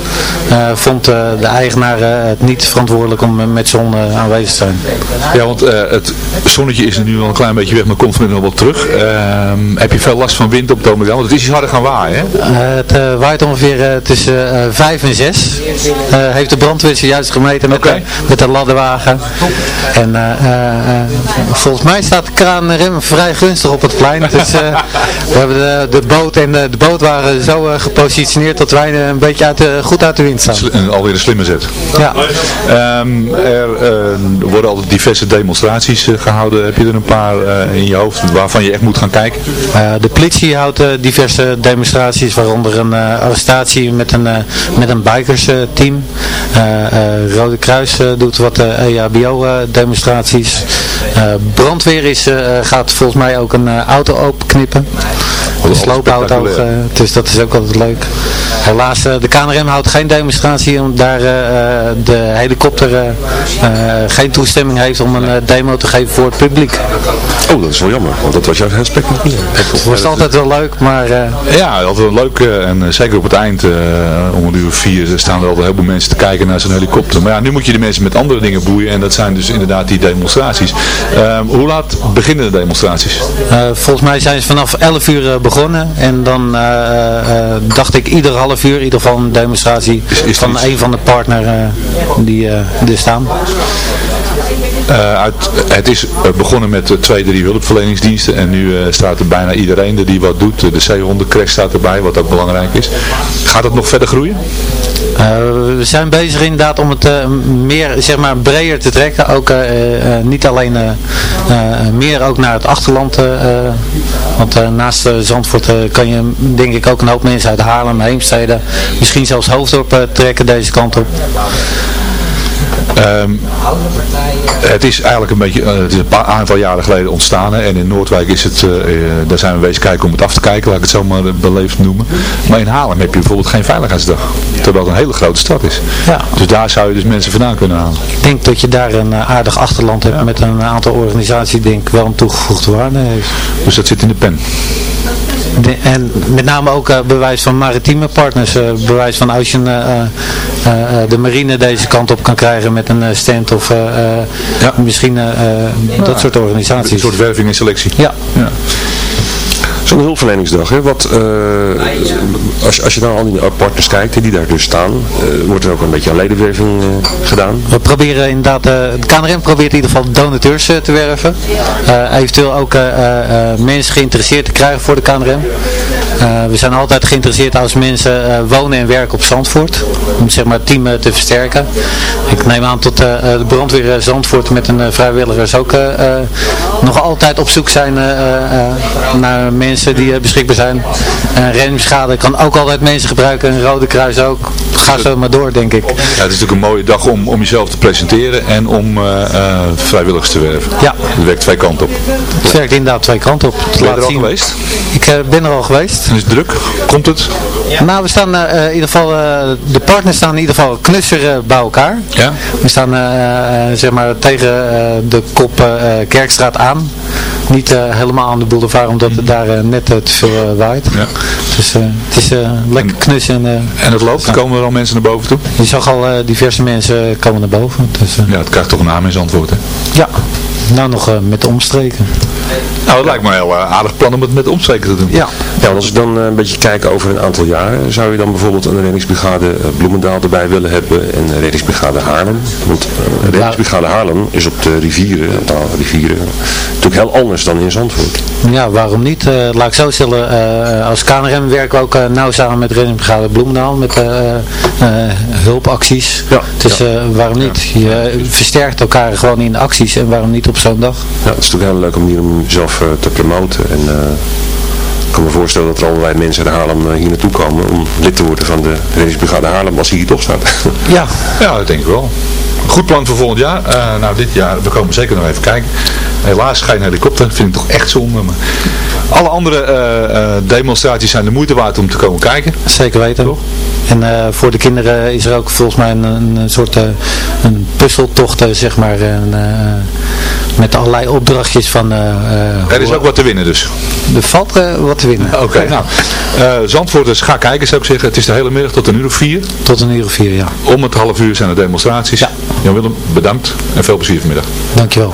K: uh, vond de eigenaar het niet verantwoordelijk om met zon aanwezig te zijn.
G: Ja, want het zonnetje is er nu al een klein beetje weg, maar komt vanmiddag nog wel terug. Ehm, heb je veel last van wind op het ogenblik? Want het is iets harder gaan waaien, hè?
K: het waait ongeveer tussen 5 en 6. heeft de brandweer juist gemeten met, okay. de, met de ladderwagen. En volgens mij staat de KNRM vrij gunstig op het plein. Dus, we hebben de, de, boot en de, de boot waren zo gepositioneerd dat wij een beetje uit de, goed uit de wind staan.
G: Alweer een slimme zet.
K: Ja.
G: Um, er worden altijd diverse demonstraties gehouden. Heb je er een paar in je hoofd waarvan je echt moet gaan kijken?
K: de politie houdt diverse demonstraties, waaronder een arrestatie met een, met een bikers team. Rode Kruis doet wat EHBO demonstraties. brandweer is, gaat volgens mij ook een auto opknippen. De sloopauto, uh, dus dat is ook altijd leuk. Helaas, uh, de KNRM houdt geen demonstratie omdat daar uh, de helikopter geen toestemming heeft om een demo te geven voor het publiek.
F: Oh, dat is wel jammer, want dat was juist heel spectaculair.
K: Het was altijd wel leuk, maar...
G: Ja, altijd wel leuk en zeker op het eind, om een uur vier, staan er altijd heel veel mensen te kijken naar zo'n helikopter. Maar ja, nu moet je de mensen met andere dingen boeien en dat zijn dus inderdaad die demonstraties. Ehm, hoe laat beginnen de demonstraties?
K: volgens mij zijn ze vanaf 11 uur begonnen en dan dacht ik ieder half uur in ieder geval een demonstratie is, is van een van de partners die er staan.
G: Uh, uit, het is begonnen met twee, drie hulpverleningsdiensten en nu uh, staat er bijna iedereen die wat doet. De zeehondencrash staat erbij, wat ook belangrijk is. Gaat het nog verder groeien?
K: Uh, we zijn bezig inderdaad om het meer zeg maar, breder te trekken. Ook niet alleen meer ook naar het achterland. want naast Zandvoort kan je denk ik ook een hoop mensen uit Haarlem, Heemstede, misschien zelfs Hoofddorp trekken deze kant op.
G: Um, het is eigenlijk een beetje, uh, het is een paar aantal jaren geleden ontstaan hè, en in Noordwijk is het, uh, uh, daar zijn we wezen kijken om het af te kijken, laat ik het zo maar beleefd noemen. Maar in Haarlem heb je bijvoorbeeld geen veiligheidsdag, terwijl het een hele grote stad is.
K: Ja.
G: Dus daar zou je dus mensen vandaan kunnen halen.
K: Ik denk dat je daar een aardig achterland hebt met een aantal organisaties die denk ik wel een toegevoegde waarde heeft.
G: Dus dat zit in de pen.
K: De, en met name ook uh, bewijs van maritieme partners. Uh, bewijs van als je uh, de marine deze kant op kan krijgen met een stand of ja. misschien dat soort organisaties.
G: Een soort werving en selectie.
K: Ja.
F: Zo'n hulpverleningsdag, hè? Wat, uh, als, als je dan al die partners kijkt die daar dus staan, uh, wordt er ook een beetje aan ledenwerving gedaan?
K: We proberen inderdaad, de KNRM probeert in ieder geval donateurs te werven. eventueel ook mensen geïnteresseerd te krijgen voor de KNRM. We zijn altijd geïnteresseerd als mensen wonen en werken op Zandvoort. Om zeg maar het team te versterken. Ik neem aan tot de brandweer Zandvoort met een vrijwilligers ook nog altijd op zoek zijn naar mensen die beschikbaar zijn. En reddingsschade kan ook altijd mensen gebruiken. Een Rode Kruis ook. Ga zo maar door, denk ik.
G: Ja, het is natuurlijk een mooie dag om, om jezelf te presenteren en om vrijwilligers te werven.
K: Ja.
G: Het werkt twee kanten op.
K: Het werkt inderdaad twee kanten op.
G: Ben je er al zien. geweest?
K: Ik ben er al geweest.
G: En is druk? Komt het?
K: Ja. Nou, we staan in ieder geval, de partners staan in ieder geval knusser bij elkaar.
G: Ja.
K: We staan zeg maar tegen de kop Kerkstraat aan. Niet helemaal aan de boulevard, omdat het daar net te veel waait.
G: Ja.
K: Dus het is lekker knus. En,
G: en het loopt? Komen er al mensen naar boven toe?
K: Je zag al diverse mensen komen naar boven. Dus,
G: ja, het krijgt toch een naam in zijn antwoord, hè?
K: Ja, nou nog met de omstreken.
G: Nou, dat lijkt me een heel eh, aardig plan om het met omsteken te doen.
F: Ja. ja, want als ik dan eh, een beetje kijk over een aantal jaren, zou je dan bijvoorbeeld een reddingsbrigade eh, Bloemendaal erbij willen hebben en een reddingsbrigade Haarlem? Want uh, reddingsbrigade Haarlem is op de rivieren, een aantal rivieren, natuurlijk heel anders dan in Zandvoort.
K: Ja, waarom niet? Uh, laat ik zo stellen, uh, als KNRM werken we ook uh, nauw samen met reddingsbrigade Bloemendaal, met hulpacties. Ja, dus ja. waarom niet? Je versterkt elkaar gewoon in acties en waarom niet op zo'n dag?
F: Ja, het is natuurlijk een hele leuke manier om jezelf te promoten en ik kan me voorstellen dat er allerlei mensen uit Haarlem hier naartoe komen om lid te worden van de reddingsbrigade Haarlem als hij hier toch staat.
G: Ja, ja dat denk ik wel. Goed plan voor volgend jaar. Uh, nou, dit jaar, we komen zeker nog even kijken. Helaas geen helikopter, vind ik toch echt zonde. Maar alle andere uh, uh, demonstraties zijn de moeite waard om te komen kijken.
K: Zeker weten. Toch? En uh, voor de kinderen is er ook volgens mij een, een soort uh, een puzzeltocht, zeg maar, met allerlei opdrachtjes van...
G: er is ook wat te winnen dus.
K: Er valt wat te winnen.
G: Oké, okay, nou, Zandvoorters, ga kijken zou ik zeggen. Het is de hele middag tot een uur of vier.
K: Tot een uur of vier, ja.
G: Om het half uur zijn de demonstraties.
K: Ja.
G: Jan Willem, bedankt en veel plezier vanmiddag.
K: Dankjewel.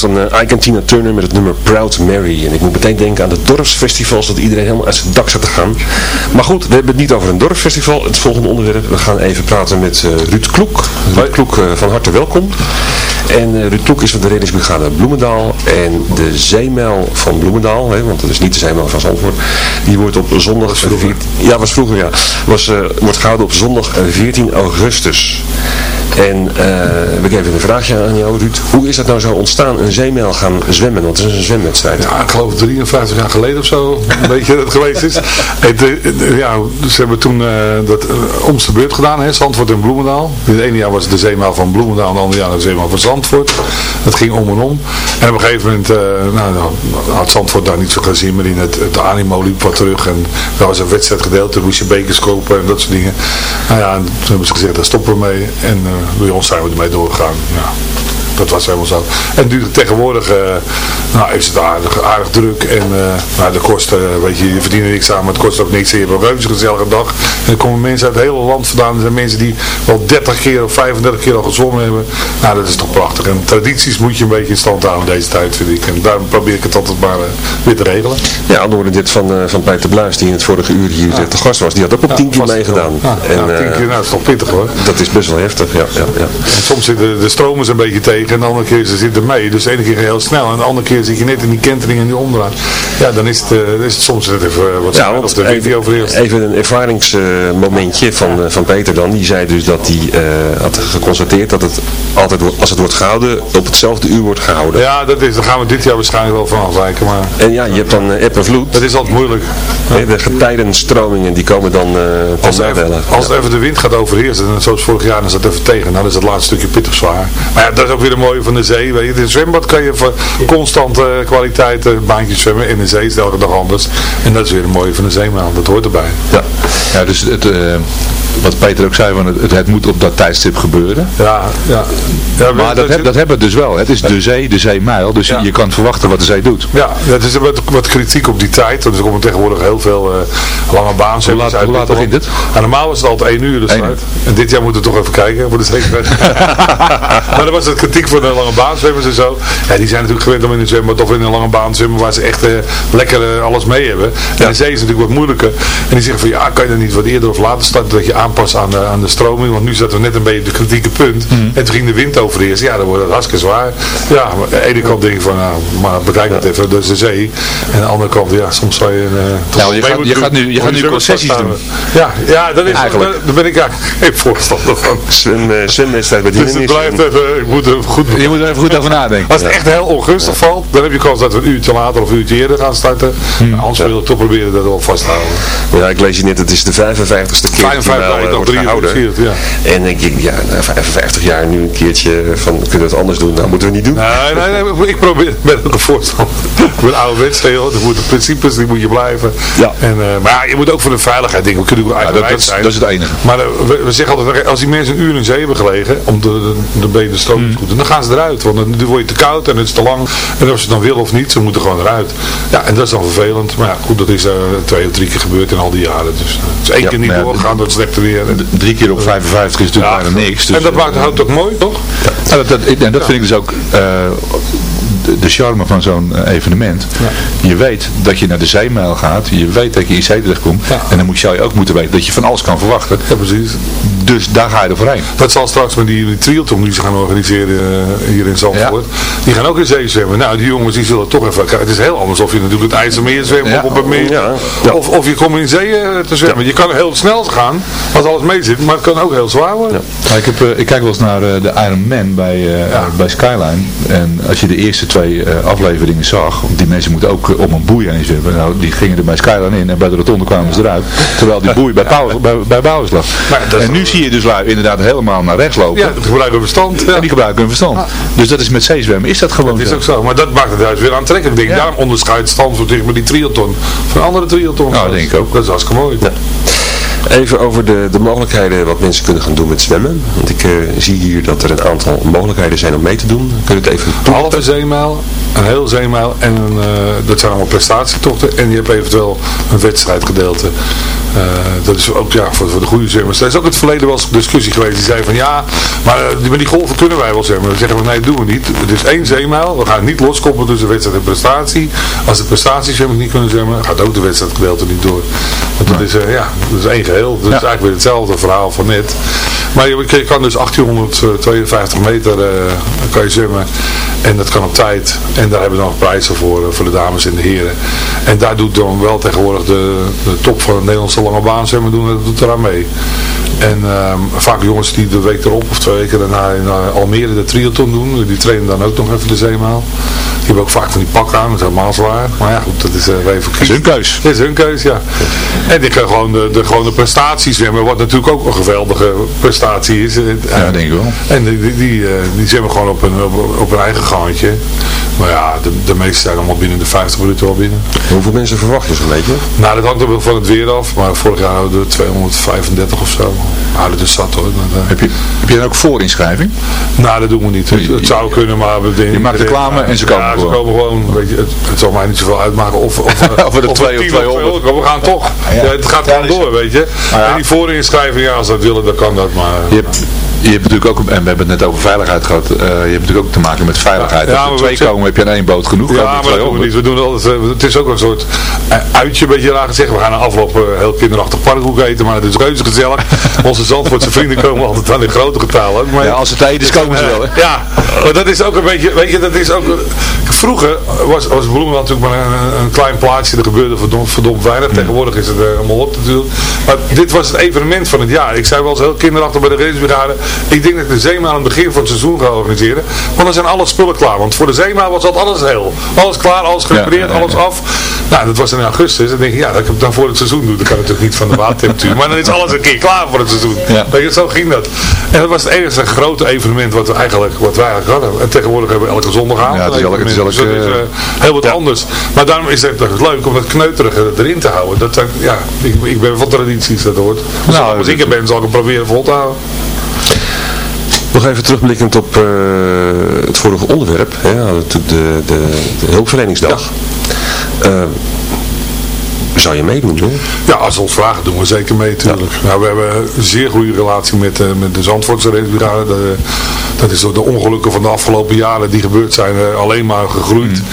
D: Was
F: dan uh, Ike Tina Turner met het nummer Proud Mary. En ik moet meteen denken aan de dorpsfestivals, dat iedereen helemaal uit zijn dak zat te gaan. Maar goed, we hebben het niet over een dorpsfestival. Het volgende onderwerp, we gaan even praten met uh, Ruud Kloek. Ruud Kloek, uh, van harte welkom. En uh, Ruud Kloek is van de reddingsbrigade Bloemendaal. En de zeemijl van Bloemendaal, hè, want dat is niet de zeemijl van Zandvoort, die wordt op zondag... Was vroeger. Ja, was vroeger, ja. Was, wordt gehouden op zondag 14 augustus. En uh, we geven een vraagje aan jou, Ruud. Hoe is dat nou zo ontstaan, een zeemijl gaan zwemmen? Want het is een zwemwedstrijd.
L: Ja, ik geloof 53 jaar geleden of zo, een beetje dat het geweest is. Het, ja, ze hebben toen uh, dat uh, beurt gedaan, hè, Zandvoort en Bloemendaal. In het ene jaar was het de zeemijl van Bloemendaal, en het andere jaar de zeemijl van Zandvoort. Dat ging om en om. En op een gegeven moment nou, had Zandvoort daar niet zo gezien, maar in het, animo liep wat terug. En daar was een wedstrijd gedeeld, toen moest je bekers kopen en dat soort dingen. Nou ja, en toen hebben ze gezegd, daar stoppen we mee. En bij ons zijn we ermee doorgegaan. Dat was helemaal zo. En nu tegenwoordig uh, nou, is het aardig, aardig druk en uh, nou, de kosten, weet je, je verdient niks aan, maar het kost ook niks. Je hebt een gezellige dag. En er komen mensen uit het hele land vandaan. Er zijn mensen die wel 30 keer of 35 keer al gezwommen hebben. Nou, dat is toch prachtig. En tradities moet je een beetje in stand houden deze tijd, vind ik. En daarom probeer ik het altijd maar weer te regelen.
F: Ja, hoorde dit van, van Peter Bluis, die in het vorige uur hier ja. te gast was. Die had ook op 10 ja, keer meegedaan.
L: Ja, en, ja, 10 keer, nou, dat is toch pittig hoor.
F: Dat is best wel heftig, ja. ja, ja.
L: En soms zitten de stromen een beetje tegen en de andere keer ze zitten mee. Dus de ene keer heel snel en de andere keer zit je net in die kentering en die omdraai. Ja, dan is het, uh, is het soms net even wat
F: ja, want de even. Even een ervaringsmomentje uh, van, uh, van Peter dan. Die zei dus dat hij had geconstateerd dat het altijd, als het wordt gehouden, op hetzelfde uur wordt gehouden.
L: Ja, dat is, daar gaan we dit jaar waarschijnlijk wel van afwijken. Maar...
F: En ja, je hebt dan eb en vloed.
L: Dat is altijd moeilijk.
F: Ja. De getijdenstromingen die komen dan
L: als, het even, als even de wind gaat overheersen, zoals vorig jaar, dan is dat even tegen. Dan is het laatste stukje pittig zwaar. Maar ja, dat is ook weer de mooie van de zee. Weet je. In het zwembad kan je voor constante kwaliteit baantjes zwemmen. In de zee is het elke dag anders. En dat is weer het mooie van de zeemaan. Dat hoort erbij.
G: Ja, ja dus het... Wat Peter ook zei, van het, het, moet op dat tijdstip gebeuren.
L: Ja, ja. ja
G: maar dat, heb, dat hebben we dus wel. Het is de zee, de zeemijl, dus ja. je kan verwachten wat de zee doet.
L: Ja, het is wat, wat kritiek op die tijd. Dus er komen tegenwoordig heel veel uh, lange baan.
G: Hoe laat, hoe laat begint het?
L: En normaal was het altijd 1 uur de sluit. En dit jaar moeten we toch even kijken voor de zekerheid. maar dan was het kritiek voor de lange baanzwemmers en zo. Ja, die zijn natuurlijk gewend om in een zwembad of in een lange baan te zwemmen waar ze echt uh, lekker uh, alles mee hebben. En de zee is natuurlijk wat moeilijker. En die zeggen van ja, kan je dan niet wat eerder of later starten dat je aanpassen aan de, aan de stroming. Want nu zaten we net een beetje op de kritieke punt.
G: Hmm.
L: En toen ging de wind overheersen. Ja, dan wordt het hartstikke zwaar. Ja, maar aan de ene kant denk ik van, nou, maar bekijk het even, dat is de zee. En aan de andere kant, ja, soms zou je... Uh,
G: nou, je, gaat, je gaat nu, je gaat nu concessies doen.
L: Ja, ja dat is, Eigenlijk. daar ben ik eigenlijk geen voorstander van.
F: Zwem, uh, zwemwedstrijd bij
L: Dus het blijft even, ik moet er goed...
G: Je moet er even goed over nadenken.
L: Als het echt heel ongunstig valt, dan heb je kans dat we een uurtje later of een uurtje eerder gaan starten. Hmm. Anders wil ik toch proberen dat wel vasthouden.
F: Ja, ik lees je net, het is de 55ste keer
L: 55,
F: wordt gehouden.
L: Viert, ja.
F: En ik denk, ja, na 55 jaar nu een keertje van, kunnen we het anders doen? Nou, moeten we niet doen.
L: Nee, nee, nee ik probeer, ben ook een voorstander. ik ben ouderwets, er moeten principes, die moet je blijven.
F: Ja.
L: En, uh, maar ja, je moet ook voor de veiligheid denken, we kunnen ook
G: ja, dat, dat, zijn. dat is het enige.
L: Maar uh, we, we, zeggen altijd, als die mensen een uur in zee hebben gelegen, om de, de, de benen stroom mm. goed, dan gaan ze eruit. Want dan, dan word je te koud en het is te lang. En of ze dan willen of niet, ze moeten gewoon eruit. Ja, en dat is dan vervelend. Maar ja, goed, dat is uh, twee of drie keer gebeurd in al die jaren. Dus het is één ja, keer niet doorgegaan, dat slechte weer.
G: Drie keer op 55 is natuurlijk
L: ja,
G: bijna niks.
L: Dus, en dat maakt het hout toch mooi, toch?
G: Ja. dat, dat, en dat vind ik dus ook uh, de, de, charme van zo'n uh, evenement. Je weet dat je naar de zeemijl gaat, je weet dat je in zee terechtkomt. En dan moet, zou je ook moeten weten dat je van alles kan verwachten.
L: Ja, precies.
G: Dus daar ga je er voorheen.
L: Dat zal straks met die, die triathlon die ze gaan organiseren uh, hier in Zandvoort. Die gaan ook in zee zwemmen. Nou, die jongens die zullen toch even... Het is heel anders of je natuurlijk het IJsselmeer zwemt of op het meer. Of, of je komt in zee te zwemmen. Je kan heel snel gaan als alles mee zit, maar het kan ook heel zwaar worden.
G: ik, heb, ik kijk wel eens naar de Iron Man bij, ja. bij Skyline. En als je de eerste twee afleveringen zag, die mensen moeten ook om een boei heen zwemmen. Nou, die gingen er bij Skyline in en bij de rotonde kwamen ze eruit. Terwijl die boei bij, Pauw, bij, bij Bouwers lag. En nu zie je dus lui inderdaad helemaal naar rechts lopen.
L: Ja, die gebruiken verstand.
G: Ja. En die gebruiken hun verstand. Dus dat is met zeezwemmen, is dat gewoon
L: Dat is
G: zo.
L: ook zo, maar dat maakt het juist weer aantrekkelijk. Denk. Ja. Daarom onderscheidt Stanford zich met die triathlon van andere triathlons.
G: Nou, denk ik ook.
L: Dat is hartstikke mooi.
F: Ja. Even over de, de mogelijkheden wat mensen kunnen gaan doen met zwemmen. Want ik uh, zie hier dat er een aantal mogelijkheden zijn om mee te doen. Kun je het even
L: Een halve zeemijl, een heel zeemijl en uh, dat zijn allemaal prestatietochten. En je hebt eventueel een wedstrijdgedeelte. Eh, dat is ook ja, voor, voor de goede zwemmers. Er is ook in het verleden wel eens een discussie geweest. Die zei van ja, maar uh, die, maar die golven kunnen wij wel zwemmen. Dan zeggen we nee, dat doen we niet. Het is één zeemijl. We gaan niet loskoppelen tussen wedstrijd en prestatie. Als de prestatiezwemmers niet kunnen zwemmen, gaat ook de wedstrijdgedeelte niet door. Want dat is, uh, ja, dat is één geheel. Dat is eigenlijk weer hetzelfde verhaal van net. Maar je, je kan dus 1852 meter kan je zwemmen. En dat kan op tijd. En daar hebben we nog prijzen voor, voor de dames en de heren. En daar doet dan wel tegenwoordig de, de top van het Nederlandse lange baan zwemmen doen, dat doet eraan mee. En um, vaak jongens die de week erop of twee weken daarna in uh, Almere de triathlon doen, die trainen dan ook nog even de zeemaal. Die hebben ook vaak van die pak aan, dat is helemaal zwaar. Maar ja goed, dat is uh, even
G: Dat is hun keus.
L: Dat is hun keus, ja. En die kan gewoon de, de, gewoon de prestaties zwemmen, wat natuurlijk ook een geweldige prestatie is.
G: Ja, denk ik wel.
L: En die, die, die, die zwemmen gewoon op een, op, op een eigen gangetje. Maar ja, de, de meeste zijn allemaal binnen de 50 minuten al binnen.
F: Hoeveel mensen verwacht je zo'n beetje?
L: Nou, dat hangt er van het weer af. Maar vorig jaar hadden we 235 of zo. Nou, dat is zat hoor. Maar, uh...
G: heb, je, heb je dan ook voorinschrijving?
L: Nou, dat doen we niet. Het, het zou kunnen, maar... We
G: je maakt reclame en ze komen
L: ja,
G: gewoon.
L: ze komen gewoon. Weet je, het, het zal mij niet zoveel uitmaken of, of,
G: of we er 2 of 200.
L: We gaan toch. Ja, het gaat gewoon door, weet je. En die voorinschrijving, ja, als dat willen, dan kan dat. Maar,
G: je hebt, je hebt natuurlijk ook, en we hebben het net over veiligheid gehad, uh, je hebt natuurlijk ook te maken met veiligheid.
L: Ja,
G: Als er twee komen heb je aan één boot genoeg.
L: Ja, maar dat doen we niet. We doen altijd, uh, het is ook een soort uh, uitje, een beetje raar gezegd. We gaan een afloop uh, heel kinderachtig parkhoek eten, maar het is reuze gezellig. Onze Zandvoortse vrienden komen altijd aan in grote getalen. Maar,
G: ja, als het tijd is komen ze wel. Hè?
L: Ja, maar dat is ook een beetje, weet je, dat is ook... Vroeger was, was Bloemen natuurlijk maar een, een, klein plaatsje, er gebeurde verdomd, verdomd weinig. Tegenwoordig is het helemaal op natuurlijk. Maar dit was het evenement van het jaar. Ik zei wel eens heel kinderachtig bij de racebrigade. Ik denk dat ik de zeemaal aan het begin van het seizoen ga organiseren. Want dan zijn alle spullen klaar. Want voor de zeemaal was dat alles heel. Alles klaar, alles gerepareerd, ja, ja, ja. alles af. Nou, dat was in augustus. Dan denk ik, ja, dat ik het dan voor het seizoen doe. Dat kan natuurlijk niet van de watertemperatuur. maar dan is alles een keer klaar voor het seizoen. Weet je, zo ging dat. En dat was het enige grote evenement wat we eigenlijk, wat wij eigenlijk hadden. En tegenwoordig hebben we elke zondagavond.
G: Ja, het is elke, het is elke,
L: dus dat is uh, heel wat anders. Maar daarom is het leuk om dat kneuterige erin te houden. Dat, ja, ik, ik ben van tradities, dat hoort. Dus nou, als ik er ben, zal ik hem proberen vol te houden.
F: Nog even terugblikkend op uh, het vorige onderwerp, hè, de, de, de, de hulpverleningsdag. Ja. Uh, zou je meedoen, hè?
L: Ja, als ze ons vragen doen we zeker mee natuurlijk. Ja. Nou, we hebben een zeer goede relatie met, uh, met de Zandvoortse reddingsbrigade. Dat, dat is door de ongelukken van de afgelopen jaren die gebeurd zijn alleen maar gegroeid. Mm.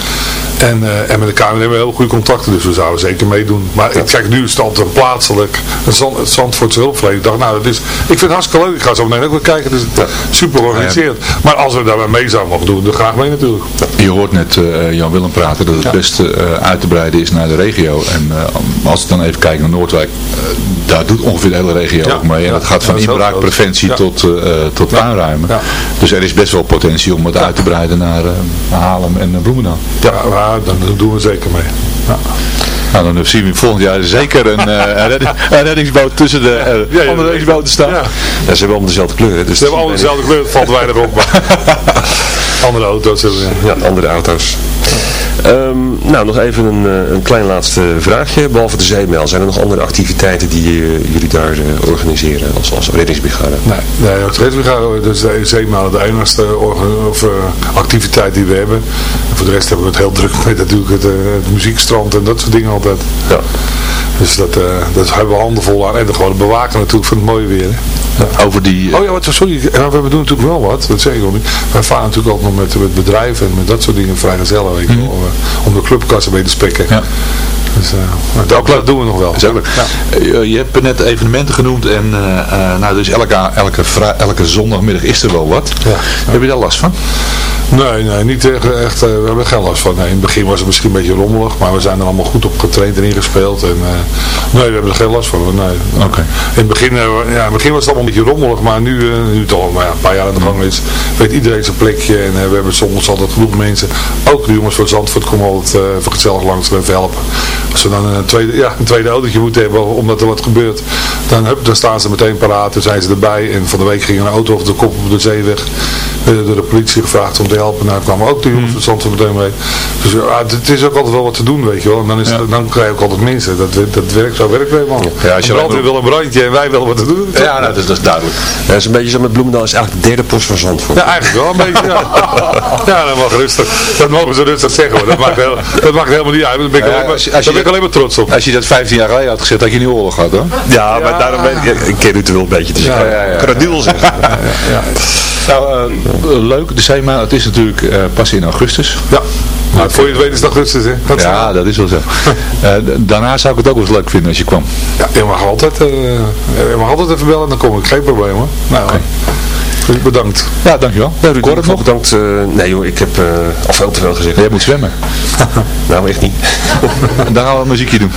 L: En, uh, en met de KNRM hebben we heel goede contacten, dus we zouden zeker meedoen. Maar ja. kijk, nu is het altijd plaatselijk, het Zand, Zandvoortse hulpverlening. Ik dacht, nou, dat is, ik vind het hartstikke leuk. Ik ga zo meteen ook weer kijken. Het ja. super georganiseerd. Maar als we daar mee zouden mogen doen, dan graag mee natuurlijk.
G: Je hoort net uh, Jan Willem praten dat het beste uh, uit te breiden is naar de regio. En als ik dan even kijk naar Noordwijk, daar doet ongeveer de hele regio ook mee. En dat gaat van inbraakpreventie tot, tot puinruimen. Dus er is best wel potentie om het uit te breiden naar Haarlem en Bloemendaal.
L: Ja, dan doen we zeker mee. Ja.
G: Nou, dan zien we volgend jaar zeker een, uh, een, redding, een reddingsboot tussen de uh, ja, andere reddingsboten staan. Ja.
F: ja. ze hebben allemaal dezelfde kleur. Dus
L: ze hebben allemaal dezelfde kleur, valt weinig op. Andere auto's.
F: Ja, andere auto's. Um, nou, nog even een, een klein laatste vraagje. Behalve de zeemel, zijn er nog andere activiteiten die uh, jullie daar uh, organiseren als, als reddingsbrigade?
L: Nee, nee als reddingsbrigade, dus de zeemel de enigste of, uh, activiteit die we hebben. En voor de rest hebben we het heel druk met natuurlijk het, het muziekstrand en dat soort dingen altijd.
F: Ja.
L: Dus dat, dat hebben we handen vol aan. En gewoon bewaken natuurlijk van het mooie weer.
G: Ja. Over die...
L: Oh ja, wat, sorry, we doen natuurlijk wel wat, dat zeg ik nog niet. Wij varen natuurlijk ook nog met, met bedrijven en met dat soort dingen vrijgezellen, weet je mm. wel, om de clubkassen mee te spekken.
G: Ja.
L: Dus uh, dat, dat doen we nog wel.
G: Ja. Uh, je hebt net evenementen genoemd en uh, nou, dus elke, elke, elke zondagmiddag is er wel wat.
L: Ja.
G: Heb je daar last van?
L: Nee, nee, niet echt. echt we hebben geen last van. Nee, in het begin was het misschien een beetje rommelig, maar we zijn er allemaal goed op getraind en ingespeeld. En, nee, we hebben er geen last van. Nee.
G: Okay.
L: In, het begin, ja, in het begin was het allemaal een beetje rommelig, maar nu, nu het al ja, een paar jaar aan de gang is, weet iedereen zijn plekje. En we hebben soms altijd genoeg mensen, ook de jongens van Zandvoort, komen altijd even gezellig langs even helpen. Als we dan een tweede, ja, een tweede autootje moeten hebben omdat er wat gebeurt, dan, hup, dan staan ze meteen paraat, dan zijn ze erbij. En van de week ging een auto over de kop op de zeeweg. We hebben door de politie gevraagd om te helpen. Nou kwamen ook de jongens van Zandvoort meteen mee. Dus ja, het is ook altijd wel wat te doen, weet je wel. En dan, is het, dan krijg je ook altijd mensen. Dat, dat werkt, zo werkt het helemaal.
D: Ja, als je
L: brandweer wil een brandje en wij willen wat te doen.
D: Ja, nou, dat, is, dat is duidelijk.
F: Ja, dat is een beetje zo met Bloemendaal is eigenlijk de derde post van Zandvoort.
L: Ja, eigenlijk wel een beetje. Ja, ja dat mag rustig. Dat mogen ze rustig zeggen hoor. Dat maakt, heel, dat maakt helemaal niet uit. Daar ben ik,
D: Ja,
L: alleen, maar,
D: als je- als
L: daar
D: je
L: ben ik alleen maar trots op.
D: Als je dat 15 jaar geleden had gezegd, had je niet oorlog gehad hoor.
F: Ja, maar daarom ben ik, ik ken het wel een beetje. Dus
D: Ja,
F: ik
D: ja, ja.
F: kan het nu wel zeggen.
D: Nou, eh, leuk, de SEMA, het is natuurlijk eh, pas in augustus.
L: Ja. Nou, voor je het weet is het augustus hè. Dat
D: Ja, dat is wel zo. Eh, daarna zou ik het ook wel eens leuk vinden als je kwam.
L: Ja, je mag altijd, eh, je mag altijd even bellen, dan kom ik. Geen probleem hoor. Nou, dus bedankt.
D: Ja, dankjewel.
F: Ja, Ruud,
D: Cor het nog?
F: bedankt. eh, nee joh, ik heb eh, al veel te veel gezegd.
D: Jij moet zwemmen.
F: Nou, echt niet.
D: Dan gaan we een muziekje doen.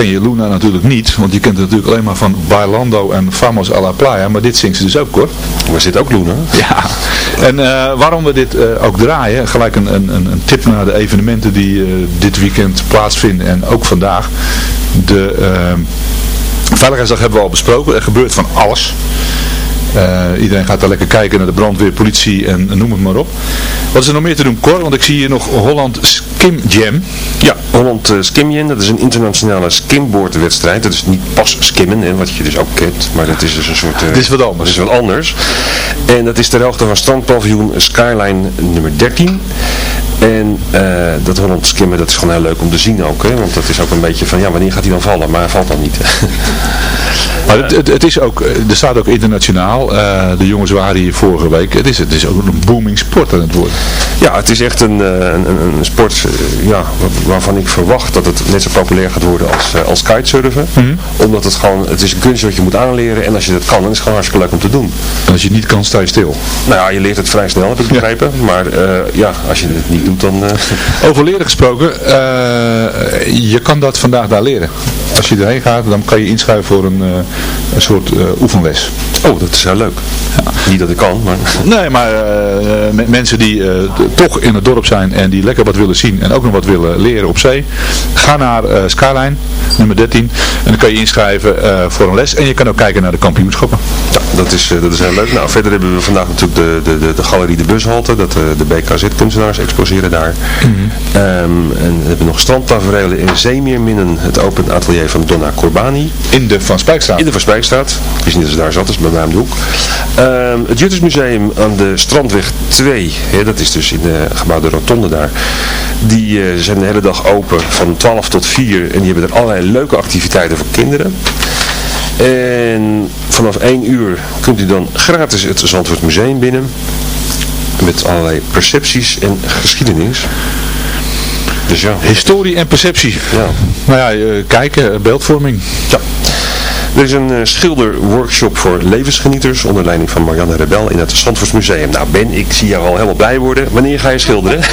D: Ken je Luna natuurlijk niet, want je kent het natuurlijk alleen maar van Bailando en Famos a la Playa, maar dit zingt ze dus ook hoor.
F: Maar zit ook Luna?
D: Ja, en eh, waarom we dit eh, ook draaien, gelijk een, een, een tip naar de evenementen die eh, dit weekend plaatsvinden en ook vandaag. De Veiligheidsdag hebben we al besproken, er gebeurt van alles.
G: Eh, iedereen gaat daar lekker kijken naar de brandweer, politie en noem het maar op. Wat is er nog meer te doen, Cor? Want ik zie hier nog Holland Skim Jam.
F: Ja, Holland uh, Skim Jam, dat is een internationale skimboardwedstrijd. Dat is niet pas skimmen, hè, wat je dus ook kent, maar dat is dus een soort... Uh,
G: het is wat anders.
F: Het is wat anders. En dat is ter hoogte van strandpaviljoen Skyline nummer 13. En uh, dat Holland skimmen, dat is gewoon heel leuk om te zien ook. Hè? Want dat is ook een beetje van, ja, wanneer gaat hij dan vallen? Maar hij valt dan niet.
G: Maar het, het, het, is ook, er staat ook internationaal, uh, de jongens waren hier vorige week, het is, het is ook een booming sport aan het worden.
F: Ja, het is echt een, een, een sport ja, waarvan ik verwacht dat het net zo populair gaat worden als, als kitesurfen. Mm -hmm. Omdat het gewoon, het is een kunst wat je moet aanleren en als je dat kan, dan is het gewoon hartstikke leuk om te doen.
G: En als je het niet kan, sta je stil.
F: Nou ja, je leert het vrij snel, heb ik begrepen. Ja. Maar uh, ja, als je het niet doet, dan... Uh...
G: Over leren gesproken, je kan dat vandaag daar leren. Als je erheen gaat, dan kan je inschrijven voor een, een soort oefenles.
F: Oh, dat is heel leuk. Ja. Niet dat ik kan, maar...
G: Nee, maar mensen die toch in het dorp zijn en die lekker wat willen zien en ook nog wat willen leren op zee, ga naar Skyline, nummer 13. En dan kan je inschrijven voor een les en je kan ook kijken naar de kampioenschappen.
F: Ja, dat is, dat is heel leuk. Nou, verder hebben we vandaag natuurlijk de, de, de, de galerie De Bushalte, dat de BKZ-kunstenaars daar. Mm -hmm. um, en we hebben nog strandtaferelen in Zeemeerminnen, het open atelier van Donna Corbani.
G: In de Van Spijkstraat.
F: In de Van Spijkstraat. Ik wist niet dat ze daar zat, dat is bij mij om de hoek. Um, het Juttersmuseum aan de Strandweg 2, hè, dat is dus in de gebouw de Rotonde daar, die uh, zijn de hele dag open van 12 tot 4 en die hebben er allerlei leuke activiteiten voor kinderen. En vanaf 1 uur kunt u dan gratis het Zandvoort Museum binnen met allerlei percepties en geschiedenis. Dus ja.
G: Historie en perceptie.
F: Ja.
G: Nou ja, uh, kijken, beeldvorming.
F: Ja. Er is een uh, schilderworkshop voor levensgenieters onder leiding van Marianne Rebel in het Zandvoortsmuseum. Nou Ben, ik zie jou al helemaal blij worden. Wanneer ga je schilderen?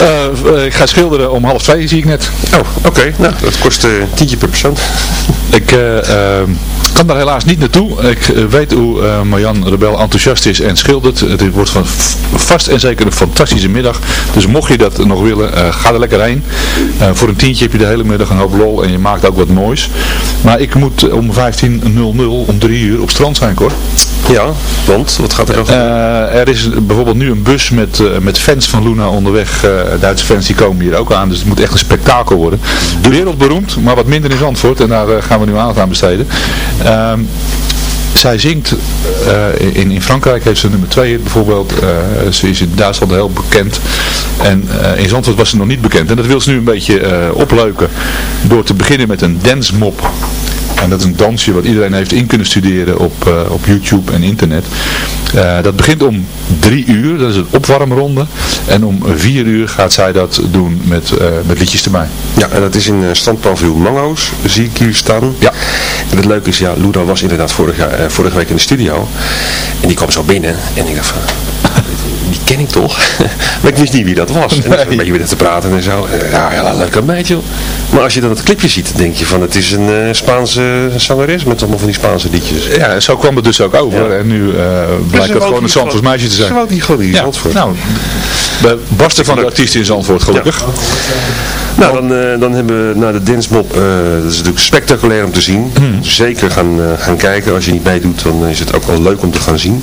G: uh, uh, ik ga schilderen om half twee, zie ik net.
F: Oh, oké. Okay. Nou, dat kost uh, tientje per persoon.
G: ik kan daar helaas niet naartoe. Ik weet hoe Marianne Rebel enthousiast is en schildert. Het wordt van vast en zeker een fantastische middag. Dus mocht je dat nog willen, ga er lekker heen. voor een tientje heb je de hele middag een hoop lol en je maakt ook wat moois. Maar ik moet om 15.00 om 3 uur op strand zijn, hoor.
F: Ja, want wat gaat er dan
G: uh, Er is bijvoorbeeld nu een bus met, uh, met fans van Luna onderweg. Uh, Duitse fans die komen hier ook aan, dus het moet echt een spektakel worden. Wereldberoemd, maar wat minder in Zandvoort en daar gaan we nu aandacht aan besteden. Ehm, zij zingt, in, in Frankrijk heeft ze nummer 2 bijvoorbeeld, ze is in Duitsland heel bekend en in Zandvoort was ze nog niet bekend. En dat wil ze nu een beetje opleuken door te beginnen met een dance mop. En dat is een dansje wat iedereen heeft in kunnen studeren op, uh, op YouTube en internet. Uh, dat begint om drie uur, dat is een opwarmronde. En om vier uur gaat zij dat doen met, uh, met liedjes erbij.
F: Ja, en dat is in standpaviljoen Mango's, zie ik hier staan.
G: Ja.
F: En het leuke is, ja, Ludo was inderdaad vorige, vorige week in de studio. En die kwam zo binnen en ik dacht van die ken ik toch? maar ik wist niet wie dat was. En nee. een beetje weer te praten en zo. Ja, meid joh. Maar als je dan het clipje ziet, denk je van het is een uh, Spaanse zangeres met allemaal van die Spaanse liedjes.
G: Ja, zo kwam het dus ook over. Ja. En nu uh, blijkt het gewoon een Zandvoort meisje te zijn.
F: Ze woont niet gewoon in ja. Zandvoort.
G: Nou, we barsten van de artiesten in Zandvoort gelukkig.
F: Ja. Nou, dan, uh, dan hebben we naar de Dinsmop, uh, dat is natuurlijk spectaculair om te zien. Hmm. Zeker gaan, uh, gaan kijken. Als je niet meedoet, dan is het ook wel leuk om te gaan zien.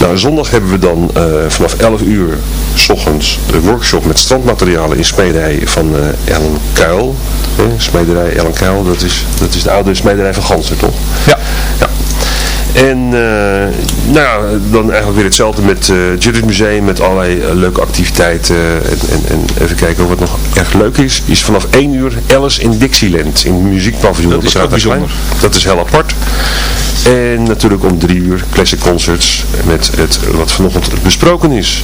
F: Nou, zondag hebben we dan vanaf 11 uur s ochtends de workshop met strandmaterialen in smederij van Ellen Kuil. smederij Ellen Kuil, dat is, dat is de oude smederij van Ganser, toch?
G: Ja.
F: ja. En uh, nou ja, dan eigenlijk weer hetzelfde met uh, het Judith Museum, met allerlei uh, leuke activiteiten. En, en, en, even kijken wat nog erg leuk is, is vanaf 1 uur Alice in Dixieland, in het muziekpaviljoen.
G: Dat is ook bijzonder.
F: Dat is heel apart. En natuurlijk om 3 uur classic concerts met het wat vanochtend besproken is.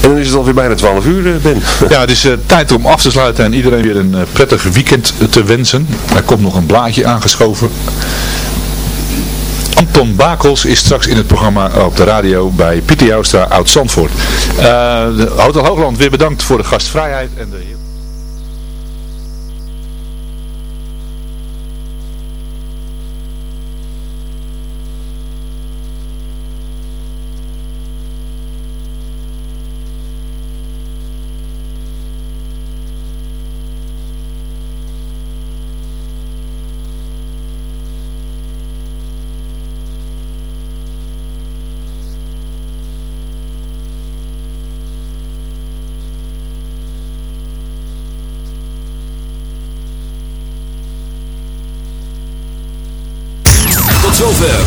F: En dan is het alweer bijna 12 uur, Ben.
G: Ja, het is tijd om af te sluiten en iedereen weer een prettig weekend te wensen. Er komt nog een blaadje aangeschoven. Anton Bakels is straks in het programma op de radio bij Pieter Joustra Oud Zandvoort. Uh, Hotel Hoogland weer bedankt voor de gastvrijheid en de